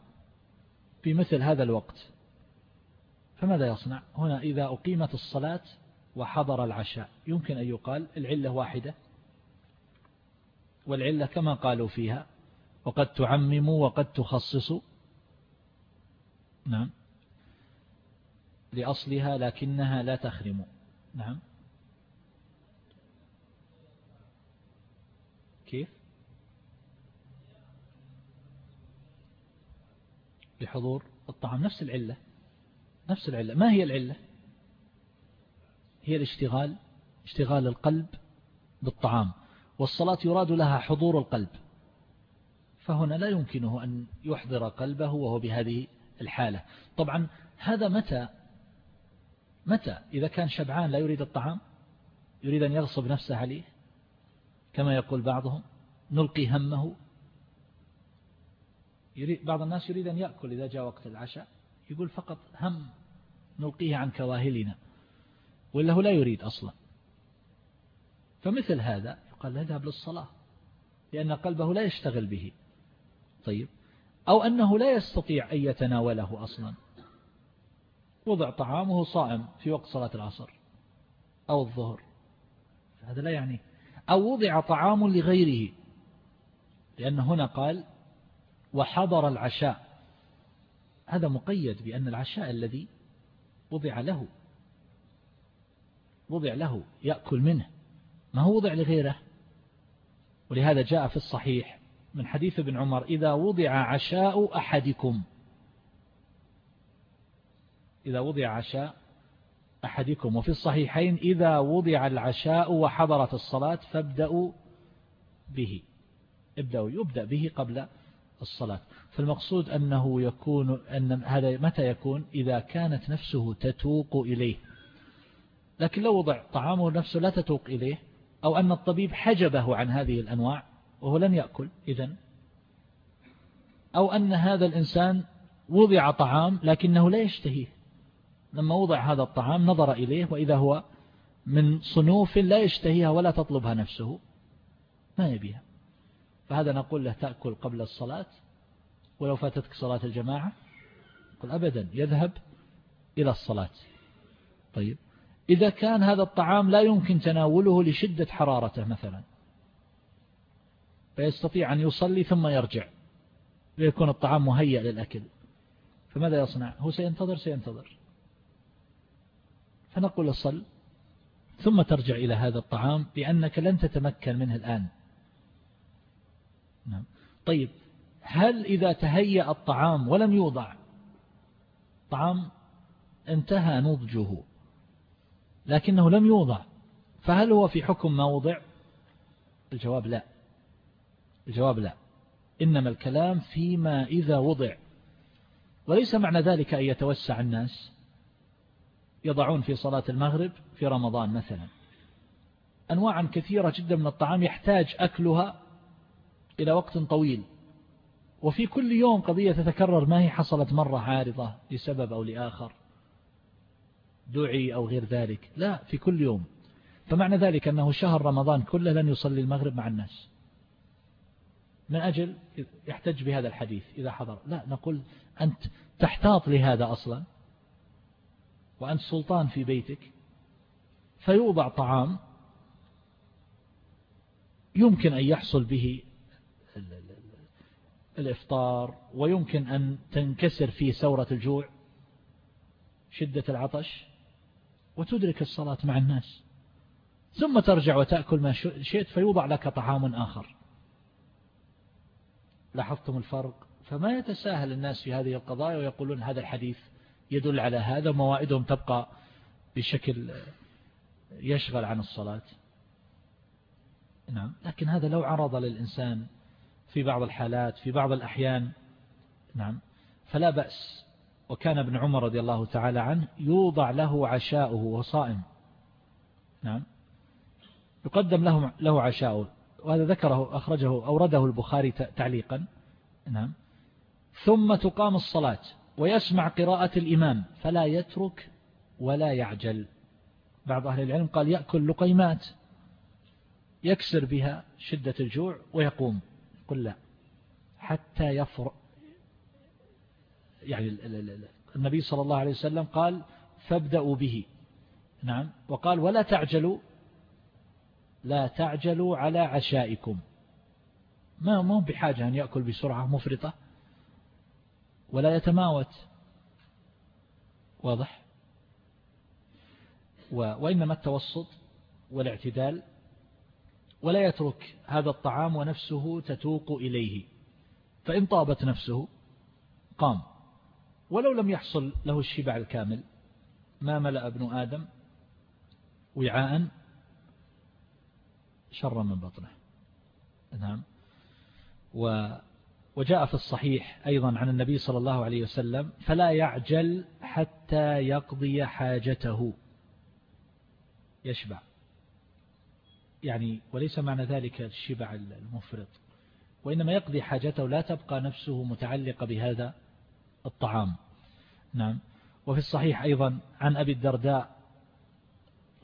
في مثل هذا الوقت. فماذا يصنع؟ هنا إذا أقيمت الصلاة وحضر العشاء يمكن أن يقال العلة واحدة. والعلة كما قالوا فيها وقد تعمم وقد تخصص. نعم. لأصلها لكنها لا تخرم. نعم. كيف؟ لحضور الطعام. نفس العلة نفس العلة. ما هي العلة؟ هي الاشتغال اشتغال القلب بالطعام والصلاة يراد لها حضور القلب. فهنا لا يمكنه أن يحضر قلبه وهو بهذه الحالة. طبعا هذا متى متى؟ إذا كان شبعان لا يريد الطعام يريد أن يغصب نفسه عليه كما يقول بعضهم نلقي همه يريد بعض الناس يريد أن يأكل إذا جاء وقت العشاء يقول فقط هم نلقيه عن كواهلنا ولا هو لا يريد أصلا. فمثل هذا يقال اذهب للصلاة لأن قلبه لا يشتغل به. طيب أو أنه لا يستطيع أن يتناوله أصلا. وضع طعامه صائم في وقت صلاة العصر أو الظهر. هذا لا يعني. أو وضع طعام لغيره لأن هنا قال وحضر العشاء. هذا مقيد بأن العشاء الذي وضع له وضع له يأكل منه. ما هو وضع لغيره؟ ولهذا جاء في الصحيح من حديث ابن عمر إذا وضع عشاء أحدكم إذا وضع عشاء أحدكم. وفي الصحيحين إذا وضع العشاء وحضرت الصلاة فابدأوا به. ابدأوا يبدأ به قبل الصلاة. فالمقصود أنه يكون أن هذا متى يكون؟ إذا كانت نفسه تتوق إليه. لكن لو وضع طعامه نفسه لا تتوق إليه أو أن الطبيب حجبه عن هذه الأنواع وهو لن يأكل إذن. أو أن هذا الإنسان وضع طعام لكنه لا يشتهيه. لما وضع هذا الطعام نظر إليه وإذا هو من صنوف لا يشتهيها ولا تطلبها نفسه ما يبيها. فهذا نقول له تأكل قبل الصلاة ولو فاتتك صلاة الجماعة؟ قل أبدا يذهب إلى الصلاة. طيب. إذا كان هذا الطعام لا يمكن تناوله لشدة حرارته مثلا. فيستطيع أن يصلي ثم يرجع ليكون الطعام مهيأ للأكل. فماذا يصنع؟ هو سينتظر سينتظر. فنقول صل. ثم ترجع إلى هذا الطعام لأنك لن تتمكن منه الآن. نعم. طيب هل إذا تهيأ الطعام ولم يوضع طعام انتهى نضجه لكنه لم يوضع فهل هو في حكم ما وضع؟ الجواب لا. الجواب لا. إنما الكلام فيما إذا وضع. وليس معنى ذلك أن يتوسع الناس يضعون في صلاة المغرب في رمضان مثلا. أنواعا كثيرة جدا من الطعام يحتاج أكلها إلى وقت طويل. وفي كل يوم قضية تتكرر ما هي حصلت مرة عارضة لسبب أو لآخر دعي أو غير ذلك. لا في كل يوم. فمعنى ذلك أنه شهر رمضان كله لن يصلي المغرب مع الناس. من أجل يحتج بهذا الحديث إذا حضر. لا نقول أنت تحتاط لهذا أصلا وأنت سلطان في بيتك فيوضع طعام يمكن أن يحصل به الإفطار ويمكن أن تنكسر فيه سورة الجوع شدة العطش وتدرك الصلاة مع الناس ثم ترجع وتأكل ما شئت فيوضع لك طعام آخر. لاحظتم الفرق؟ فما يتساهل الناس في هذه القضايا ويقولون هذا الحديث يدل على هذا وموائدهم تبقى بشكل يشغل عن الصلاة. نعم لكن هذا لو عرض للإنسان في بعض الحالات في بعض الأحيان. نعم. فلا بأس. وكان ابن عمر رضي الله تعالى عنه يوضع له عشاؤه وهو صائم نعم. يقدم له له عشاؤه. وهذا ذكره أخرجه أورده البخاري تعليقا. نعم. ثم تقام الصلاة ويسمع قراءة الإمام. فلا يترك ولا يعجل. بعض أهل العلم قال يأكل لقيمات. يكسر بها شدة الجوع ويقوم. قل لا حتى يفر يعني النبي صلى الله عليه وسلم قال فابدأوا به. نعم. وقال ولا تعجلوا لا تعجلوا على عشائكم. ما مو بحاجة أن يأكل بسرعة مفرطة. ولا يتماوت. واضح؟ وإنما التوسط والاعتدال ولا يترك هذا الطعام ونفسه تتوق إليه. فإن طابت نفسه قام. ولو لم يحصل له الشبع الكامل ما ملأ ابن آدم وعاء شر من بطنه. نعم. و وجاء في الصحيح أيضا عن النبي صلى الله عليه وسلم فلا يعجل حتى يقضي حاجته. يشبع. يعني وليس معنى ذلك الشبع المفرط وإنما يقضي حاجته لا تبقى نفسه متعلقة بهذا الطعام. نعم. وفي الصحيح أيضا عن أبي الدرداء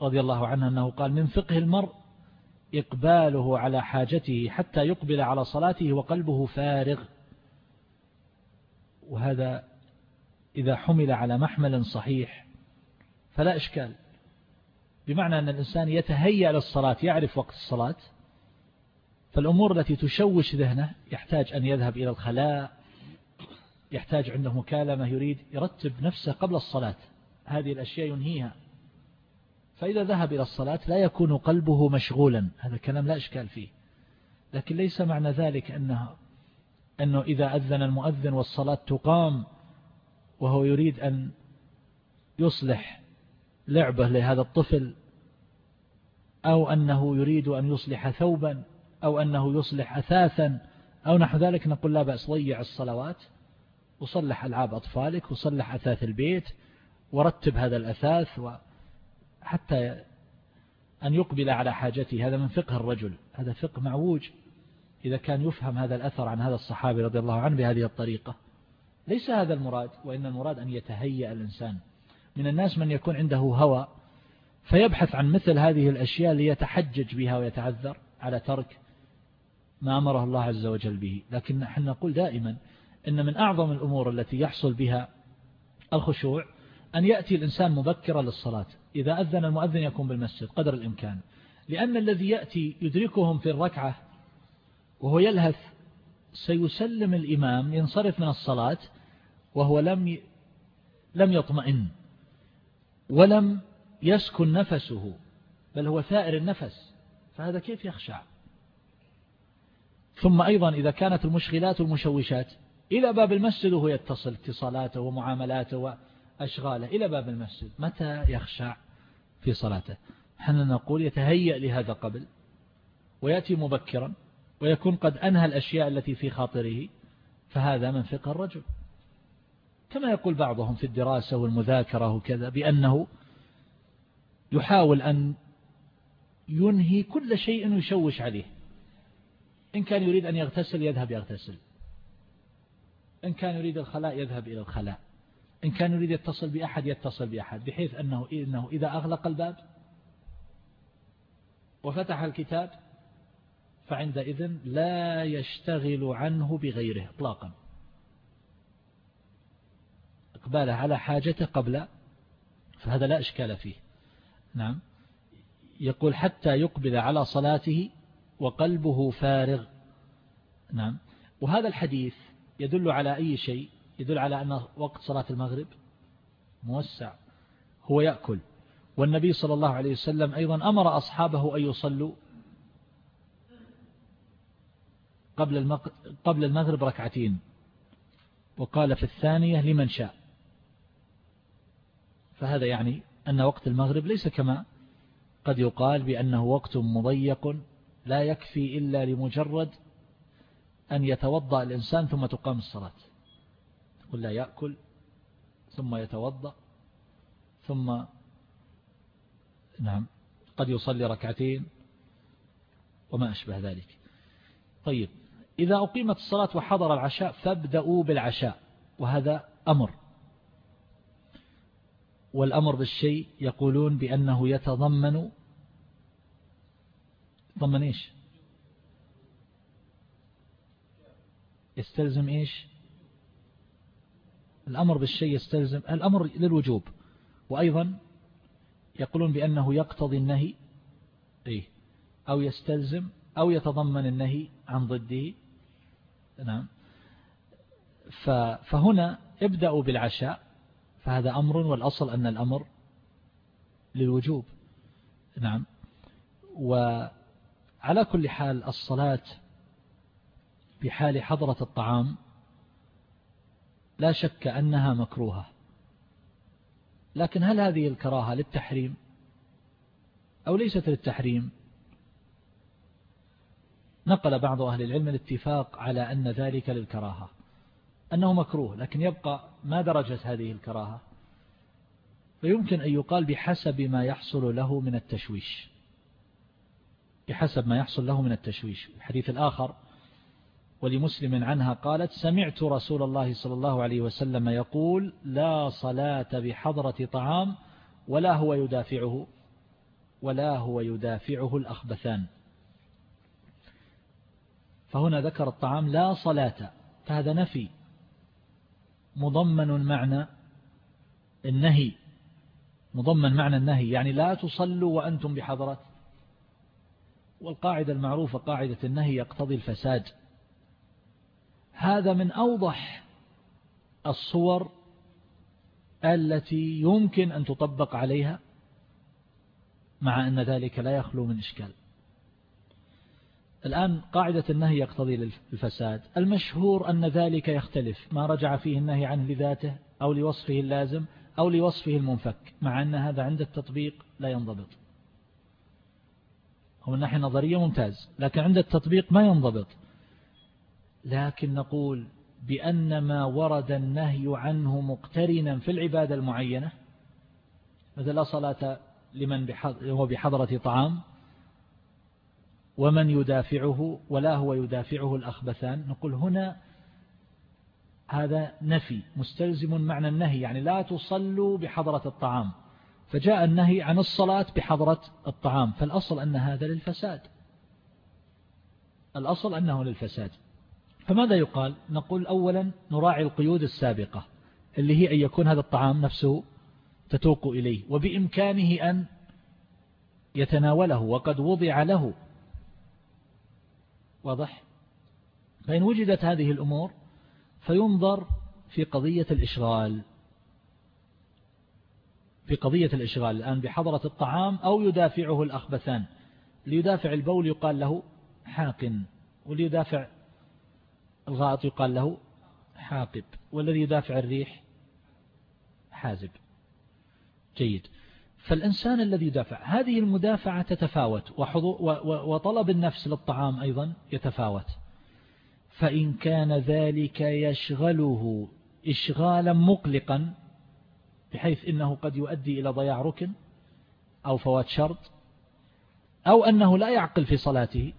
رضي الله عنه أنه قال من فقه المرء إقباله على حاجته حتى يقبل على صلاته وقلبه فارغ. وهذا إذا حمل على محمل صحيح فلا إشكال. بمعنى أن الإنسان يتهيأ للصلاة يعرف وقت الصلاة فالأمور التي تشوش ذهنه يحتاج أن يذهب إلى الخلاء يحتاج عنده مكالمة يريد يرتب نفسه قبل الصلاة. هذه الأشياء ينهيها. فإذا ذهب إلى الصلاة لا يكون قلبه مشغولا. هذا الكلام لا إشكال فيه. لكن ليس معنى ذلك أنه أنه إذا أذن المؤذن والصلاة تقام وهو يريد أن يصلح لعبة لهذا الطفل أو أنه يريد أن يصلح ثوبا أو أنه يصلح أثاثا أو نحو ذلك نقول لا بأس ضيع الصلوات وصلح ألعاب أطفالك وصلح أثاث البيت ورتب هذا الأثاث حتى أن يقبل على حاجته. هذا من فقه الرجل هذا فقه معوج إذا كان يفهم هذا الأثر عن هذا الصحابي رضي الله عنه بهذه الطريقة ليس هذا المراد وإن المراد أن يتهيأ الإنسان. من الناس من يكون عنده هوى فيبحث عن مثل هذه الأشياء ليتحجج بها ويتعذر على ترك ما أمره الله عز وجل به. لكن نحن نقول دائما إن من أعظم الأمور التي يحصل بها الخشوع أن يأتي الإنسان مبكرا للصلاة. إذا أذن المؤذن يكون بالمسجد قدر الإمكان. لأن الذي يأتي يدركهم في الركعة وهو يلهث سيسلم الإمام ينصرف من الصلاة وهو لم لم يطمئن. ولم يسكن نفسه بل هو ثائر النفس فهذا كيف يخشع ثم أيضا إذا كانت المشغلات والمشوشات إلى باب المسجد وهو يتصل اتصالاته ومعاملاته وأشغاله إلى باب المسجد متى يخشع في صلاته؟ حنا نقول يتهيأ لهذا قبل ويأتي مبكرا ويكون قد أنهى الأشياء التي في خاطره فهذا من فقه الرجل. كما يقول بعضهم في الدراسة والمذاكرة وكذا بأنه يحاول أن ينهي كل شيء يشوش عليه. إن كان يريد أن يغتسل يذهب يغتسل. إن كان يريد الخلاء يذهب إلى الخلاء. إن كان يريد يتصل بأحد يتصل بأحد بحيث أنه إنه إذا أغلق الباب وفتح الكتاب فعندئذ لا يشتغل عنه بغيره اطلاقا. إقباله على حاجته قبل فهذا لا إشكال فيه. نعم. يقول حتى يقبل على صلاته وقلبه فارغ. نعم. وهذا الحديث يدل على أي شيء؟ يدل على أن وقت صلاة المغرب موسع هو يأكل. والنبي صلى الله عليه وسلم أيضا أمر أصحابه أن يصلوا قبل قبل المغرب ركعتين. وقال في الثانية لمن شاء. فهذا يعني أن وقت المغرب ليس كما قد يقال بأنه وقت مضيق لا يكفي إلا لمجرد أن يتوضأ الإنسان ثم تقام الصلاة. يقول لا يأكل ثم يتوضأ ثم نعم قد يصلي ركعتين وما أشبه ذلك. طيب إذا أقيمت الصلاة وحضر العشاء فابدأوا بالعشاء وهذا أمر. والأمر بالشيء يقولون بأنه يتضمن ضمن إيش؟ يستلزم إيش؟ الأمر بالشيء يستلزم الأمر للوجوب. وأيضا يقولون بأنه يقتضي النهي إيه أو يستلزم أو يتضمن النهي عن ضده. نعم. فهنا ابدأوا بالعشاء. فهذا أمر والأصل أن الأمر للوجوب. نعم. وعلى كل حال الصلاة في حال حضرة الطعام لا شك أنها مكروهة. لكن هل هذه الكراهة للتحريم أو ليست للتحريم؟ نقل بعض أهل العلم الاتفاق على أن ذلك للكراهة. أنه مكروه لكن يبقى ما درجة هذه الكراهة؟ فيمكن أن يقال بحسب ما يحصل له من التشويش. بحسب ما يحصل له من التشويش. الحديث الآخر ولمسلم عنها قالت سمعت رسول الله صلى الله عليه وسلم يقول لا صلاة بحضرة طعام ولا هو يدافعه ولا هو يدافعه الأخبثان. فهنا ذكر الطعام لا صلاة فهذا نفي. مضمن معنى النهي. مضمن معنى النهي يعني لا تصلوا وأنتم بحضرة والقاعدة المعروفة قاعدة النهي يقتضي الفساد. هذا من أوضح الصور التي يمكن أن تطبق عليها مع أن ذلك لا يخلو من إشكال. الآن قاعدة النهي يقتضي الفساد. المشهور أن ذلك يختلف. ما رجع فيه النهي عنه لذاته أو لوصفه اللازم أو لوصفه المنفك مع أن هذا عند التطبيق لا ينضبط. هو من ناحية نظرية ممتاز لكن عند التطبيق ما ينضبط. لكن نقول بأن ما ورد النهي عنه مقترنا في العبادة المعينة مثل لا صلاة لمن هو بحضرة طعام ومن يدافعه ولا هو يدافعه الأخبثان. نقول هنا هذا نفي مستلزم معنى النهي يعني لا تصلوا بحضرة الطعام. فجاء النهي عن الصلاة بحضرة الطعام. فالأصل أن هذا للفساد. الأصل أنه للفساد. فماذا يقال؟ نقول أولا نراعي القيود السابقة اللي هي أن يكون هذا الطعام نفسه تتوق إليه وبإمكانه أن يتناوله وقد وضع له واضح؟ فإن وجدت هذه الأمور فينظر في قضية الإشغال. في قضية الإشغال الآن بحضرة الطعام أو يدافعه الأخبثان. ليدافع البول يقال له حاقن وليدافع الغائط يقال له حاقب والذي يدافع الريح حازب. جيد. فالإنسان الذي يدافع هذه المدافعة تتفاوت وطلب النفس للطعام أيضا يتفاوت. فإن كان ذلك يشغله إشغالا مقلقا بحيث إنه قد يؤدي إلى ضياع ركن أو فوات شرط أو أنه لا يعقل في صلاته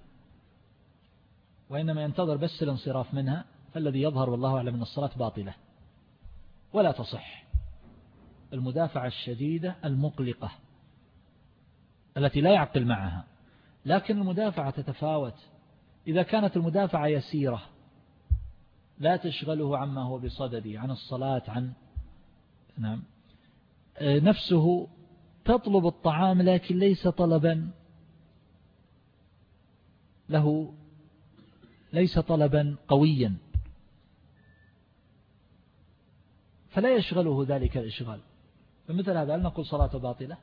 وإنما ينتظر بس الانصراف منها فالذي يظهر والله أعلم أن الصلاة باطلة ولا تصح. المدافعة الشديدة المقلقة التي لا يعقل معها. لكن المدافعة تتفاوت. إذا كانت المدافعة يسيرة لا تشغله عما هو بصدده عن الصلاة عن نعم. نفسه تطلب الطعام لكن ليس طلبا. له ليس طلبا قويا. فلا يشغله ذلك الإشغال. فمثل هذا هل نقول صلاة باطلة؟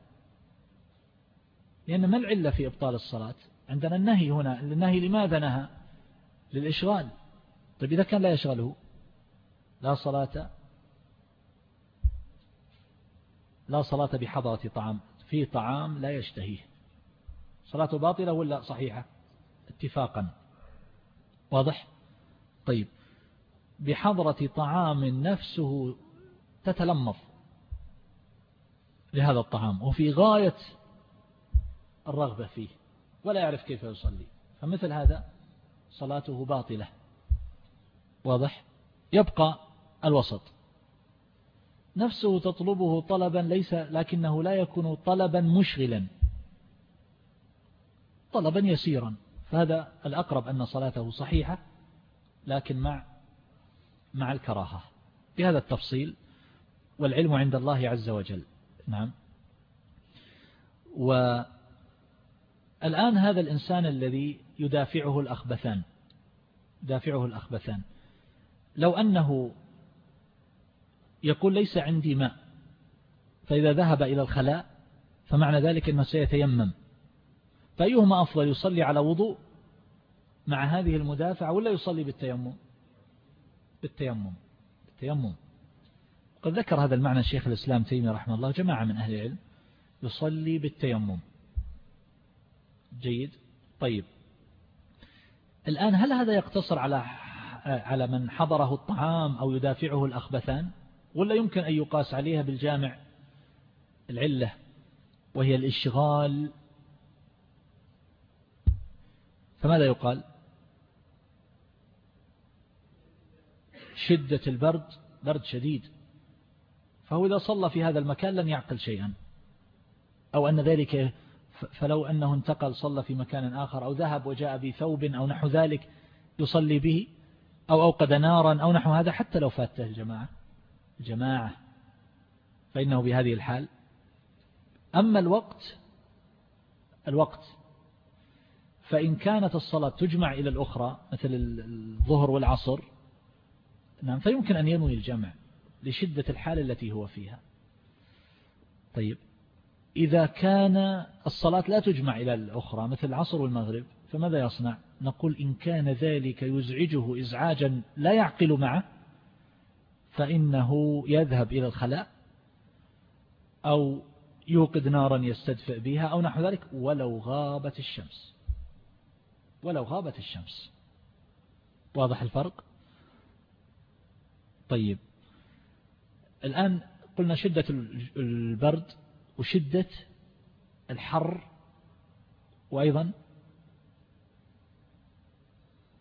لأن ما العلة في إبطال الصلاة؟ عندنا النهي هنا النهي لماذا نهى؟ للإشغال. طيب إذا كان لا يشغله لا صلاة لا صلاة بحضرة طعام في طعام لا يشتهيه. صلاة باطلة ولا صحيحة؟ اتفاقا. واضح؟ طيب. بحضرة طعام نفسه تتلمض لهذا الطعام وفي غاية الرغبة فيه ولا يعرف كيف يصلي. فمثل هذا صلاته باطلة. واضح؟ يبقى الوسط. نفسه تطلبه طلبا ليس لكنه لا يكون طلبا مشغلا. طلبا يسيرا. فهذا الأقرب أن صلاته صحيحة لكن مع مع الكراهة. بهذا التفصيل والعلم عند الله عز وجل. نعم. والآن هذا الإنسان الذي يدافعه الأخبثان يدافعه الأخبثان. لو أنه يقول ليس عندي ماء فإذا ذهب إلى الخلاء فمعنى ذلك أنه سيتيمم. فأيهما أفضل يصلي على وضوء مع هذه المدافعة ولا يصلي بالتيمم؟ بالتيمم. بالتيمم. قد ذكر هذا المعنى شيخ الإسلام ابن تيمية رحمه الله جماعة من أهل العلم يصلي بالتيمم. جيد؟ طيب. الآن هل هذا يقتصر على على من حضره الطعام أو يدافعه الأخبثان؟ ولا يمكن أن يقاس عليها بالجامع العلة وهي الإشغال؟ فماذا يقال؟ شدة البرد برد شديد. فهو إذا صلى في هذا المكان لن يعقل شيئا. أو أن ذلك فلو أنه انتقل صلى في مكان آخر أو ذهب وجاء بثوب أو نحو ذلك يصلي به أو أوقد نارا أو نحو هذا حتى لو فاته الجماعة. الجماعة. فإنه بهذه الحال. أما الوقت الوقت. فإن كانت الصلاة تجمع إلى الأخرى مثل الظهر والعصر نعم فيمكن أن ينوي الجمع. لشدة الحال التي هو فيها. طيب إذا كان الصلاة لا تجمع إلى الأخرى مثل العصر والمغرب فماذا يصنع؟ نقول إن كان ذلك يزعجه إزعاجا لا يعقل معه فإنه يذهب إلى الخلاء أو يوقد نارا يستدفئ بها أو نحو ذلك ولو غابت الشمس. ولو غابت الشمس. واضح الفرق؟ طيب الآن قلنا شدة البرد وشدة الحر وأيضا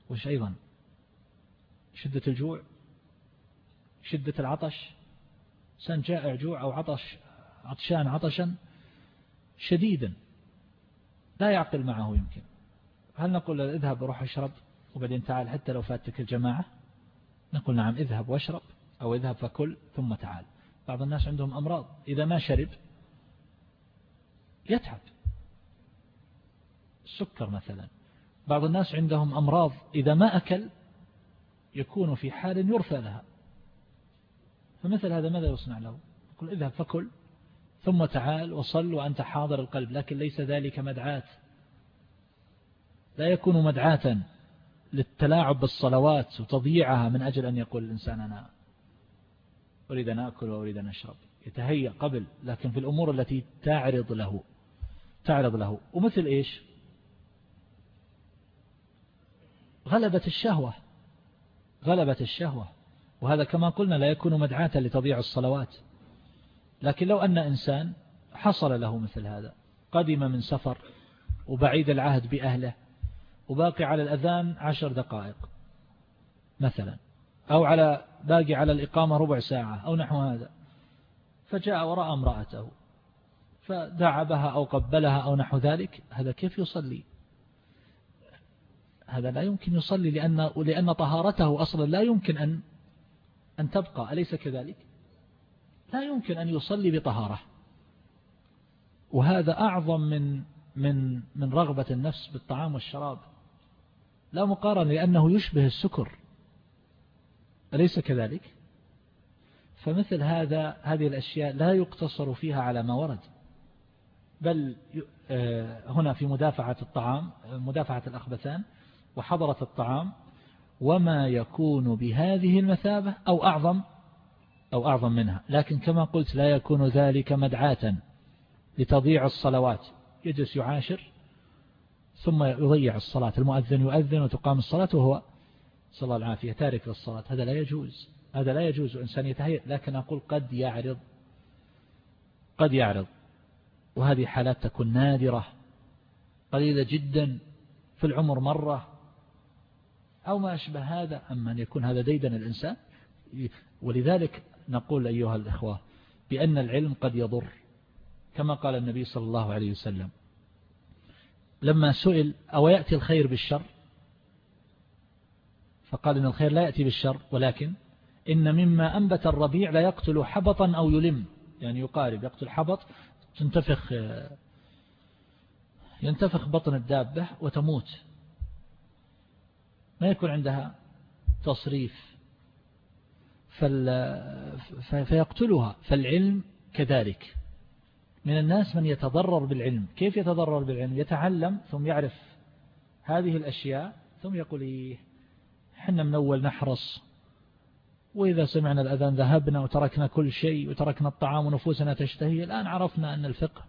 وش أيضا؟ شدة الجوع شدة العطش سن جائع جوع أو عطش عطشان عطشا شديدا لا يعقل معه يمكن. هل نقول اذهب روح اشرب وبعدين تعال حتى لو فاتك الجماعة؟ نقول نعم اذهب واشرب. أو اذهب فكل ثم تعال. بعض الناس عندهم أمراض. إذا ما شرب يتعب. السكر مثلا. بعض الناس عندهم أمراض. إذا ما أكل يكون في حال يرثى لها. فمثل هذا ماذا يصنع له؟ يقول اذهب فكل ثم تعال وصل وأنت حاضر القلب. لكن ليس ذلك مدعاة. لا يكون مدعاة للتلاعب بالصلوات وتضييعها من أجل أن يقول الإنسان أنا أريد أن أكل وأريد أن أشرب. يتهيأ قبل لكن في الأمور التي تعرض له تعرض له. ومثل إيش؟ غلبة الشهوة. غلبة الشهوة. وهذا كما قلنا لا يكون مدعاة لتضيع الصلوات. لكن لو أن إنسان حصل له مثل هذا قدم من سفر وبعيد العهد بأهله وباقي على الأذان عشر دقائق مثلا. أو على باقي على الإقامة ربع ساعة أو نحو هذا. فجاء وراء امرأته فدعبها أو قبلها أو نحو ذلك هذا كيف يصلي؟ هذا لا يمكن يصلي لأن, لأن طهارته أصلا لا يمكن أن أن تبقى أليس كذلك؟ لا يمكن أن يصلي بطهارة. وهذا أعظم من من من رغبة النفس بالطعام والشراب. لا مقارنة لأنه يشبه السكر. أليس كذلك؟ فمثل هذا هذه الأشياء لا يقتصر فيها على ما ورد بل آه، هنا في مدافعة الطعام مدافعة الأخبثان وحضرة الطعام وما يكون بهذه المثابة أو أعظم أو أعظم منها. لكن كما قلت لا يكون ذلك مدعاة لتضيع الصلوات. يجلس يعاشر ثم يضيع الصلاة. المؤذن يؤذن وتقام الصلاة وهو صلى الله العافية تارك للصلاة هذا لا يجوز هذا لا يجوز. إنسان يتهيأ لكن أقول قد يعرض قد يعرض. وهذه حالات تكون نادرة قليلة جدا في العمر مرة. أو ما أشبه هذا أما أن يكون هذا ديدن الإنسان. ولذلك نقول أيها الإخوة بأن العلم قد يضر. كما قال النبي صلى الله عليه وسلم لما سئل أو يأتي الخير بالشر؟ فقال إن الخير لا يأتي بالشر ولكن إن مما أنبت الربيع لا يقتل حبطا أو يلم. يعني يقارب يقتل حبط تنتفخ ينتفخ بطن الدابة وتموت. ما يكون عندها تصريف فيقتلها. فالعلم كذلك. من الناس من يتضرر بالعلم. كيف يتضرر بالعلم؟ يتعلم ثم يعرف هذه الأشياء ثم يقول إيه؟ حنا من أول نحرص. وإذا سمعنا الأذان ذهبنا وتركنا كل شيء وتركنا الطعام ونفوسنا تشتهي الآن عرفنا أن الفقه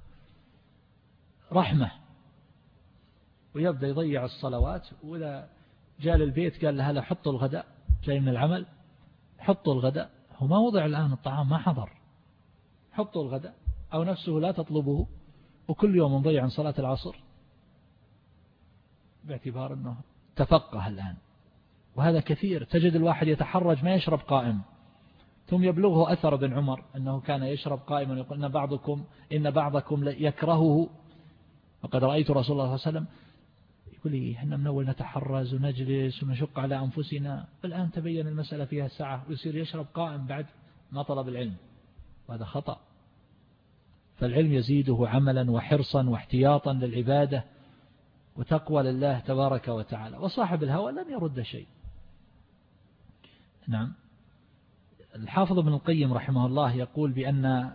رحمة. ويبدأ يضيع الصلوات. وإذا جاء للبيت قال له هلا حطوا الغداء. جاي من العمل حطوا الغداء. هو ما وضع الآن الطعام ما حضر. حطوا الغداء أو نفسه لا تطلبه. وكل يوم مضيع عن صلاة العصر باعتبار أنه تفقه الآن. وهذا كثير. تجد الواحد يتحرج ما يشرب قائم. ثم يبلغه أثر بن عمر أنه كان يشرب قائما يقول إن بعضكم إن بعضكم يكرهه وقد رأيت رسول الله صلى الله عليه وسلم يقول لي إحنا من أول نتحرز ونجلس ونشق على أنفسنا. الآن تبين المسألة فيها ساعة ويصير يشرب قائم بعد ما طلب العلم. وهذا خطأ. فالعلم يزيده عملا وحرصا واحتياطا للعبادة وتقوى لله تبارك وتعالى. وصاحب الهوى لن يرد شيء. نعم. الحافظ ابن القيم رحمه الله يقول بأن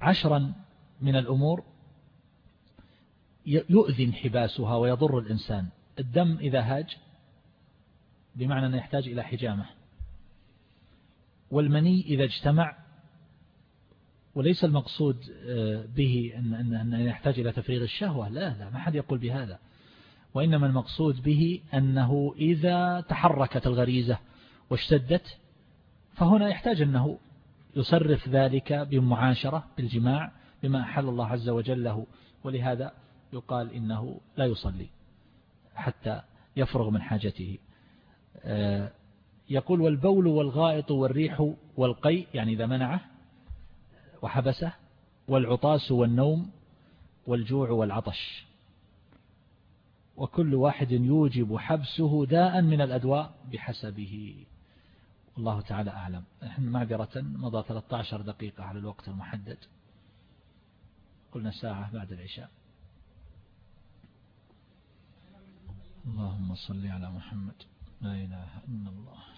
عشرا من الأمور يؤذي انحباسها ويضر الإنسان. الدم إذا هاج بمعنى أنه يحتاج إلى حجامة. والمني إذا اجتمع وليس المقصود آه، به أن أن يحتاج إلى تفريغ الشهوة. لا لا ما حد يقول بهذا. وإنما المقصود به أنه إذا تحركت الغريزة واشتدت فهنا يحتاج أنه يصرف ذلك بمعاشرة بالجماع بما أحل الله عز وجل له ولهذا يقال إنه لا يصلي حتى يفرغ من حاجته. آه، يقول والبول والغائط والريح والقي يعني إذا منعه وحبسه والعطاس والنوم والجوع والعطش. وكل واحد يوجب حبسه داء من الأدواء بحسبه. والله تعالى أعلم. نحن معذرة مضى 13 دقيقة على الوقت المحدد. قلنا ساعة بعد العشاء. اللهم صل على محمد. لا إله إلا الله.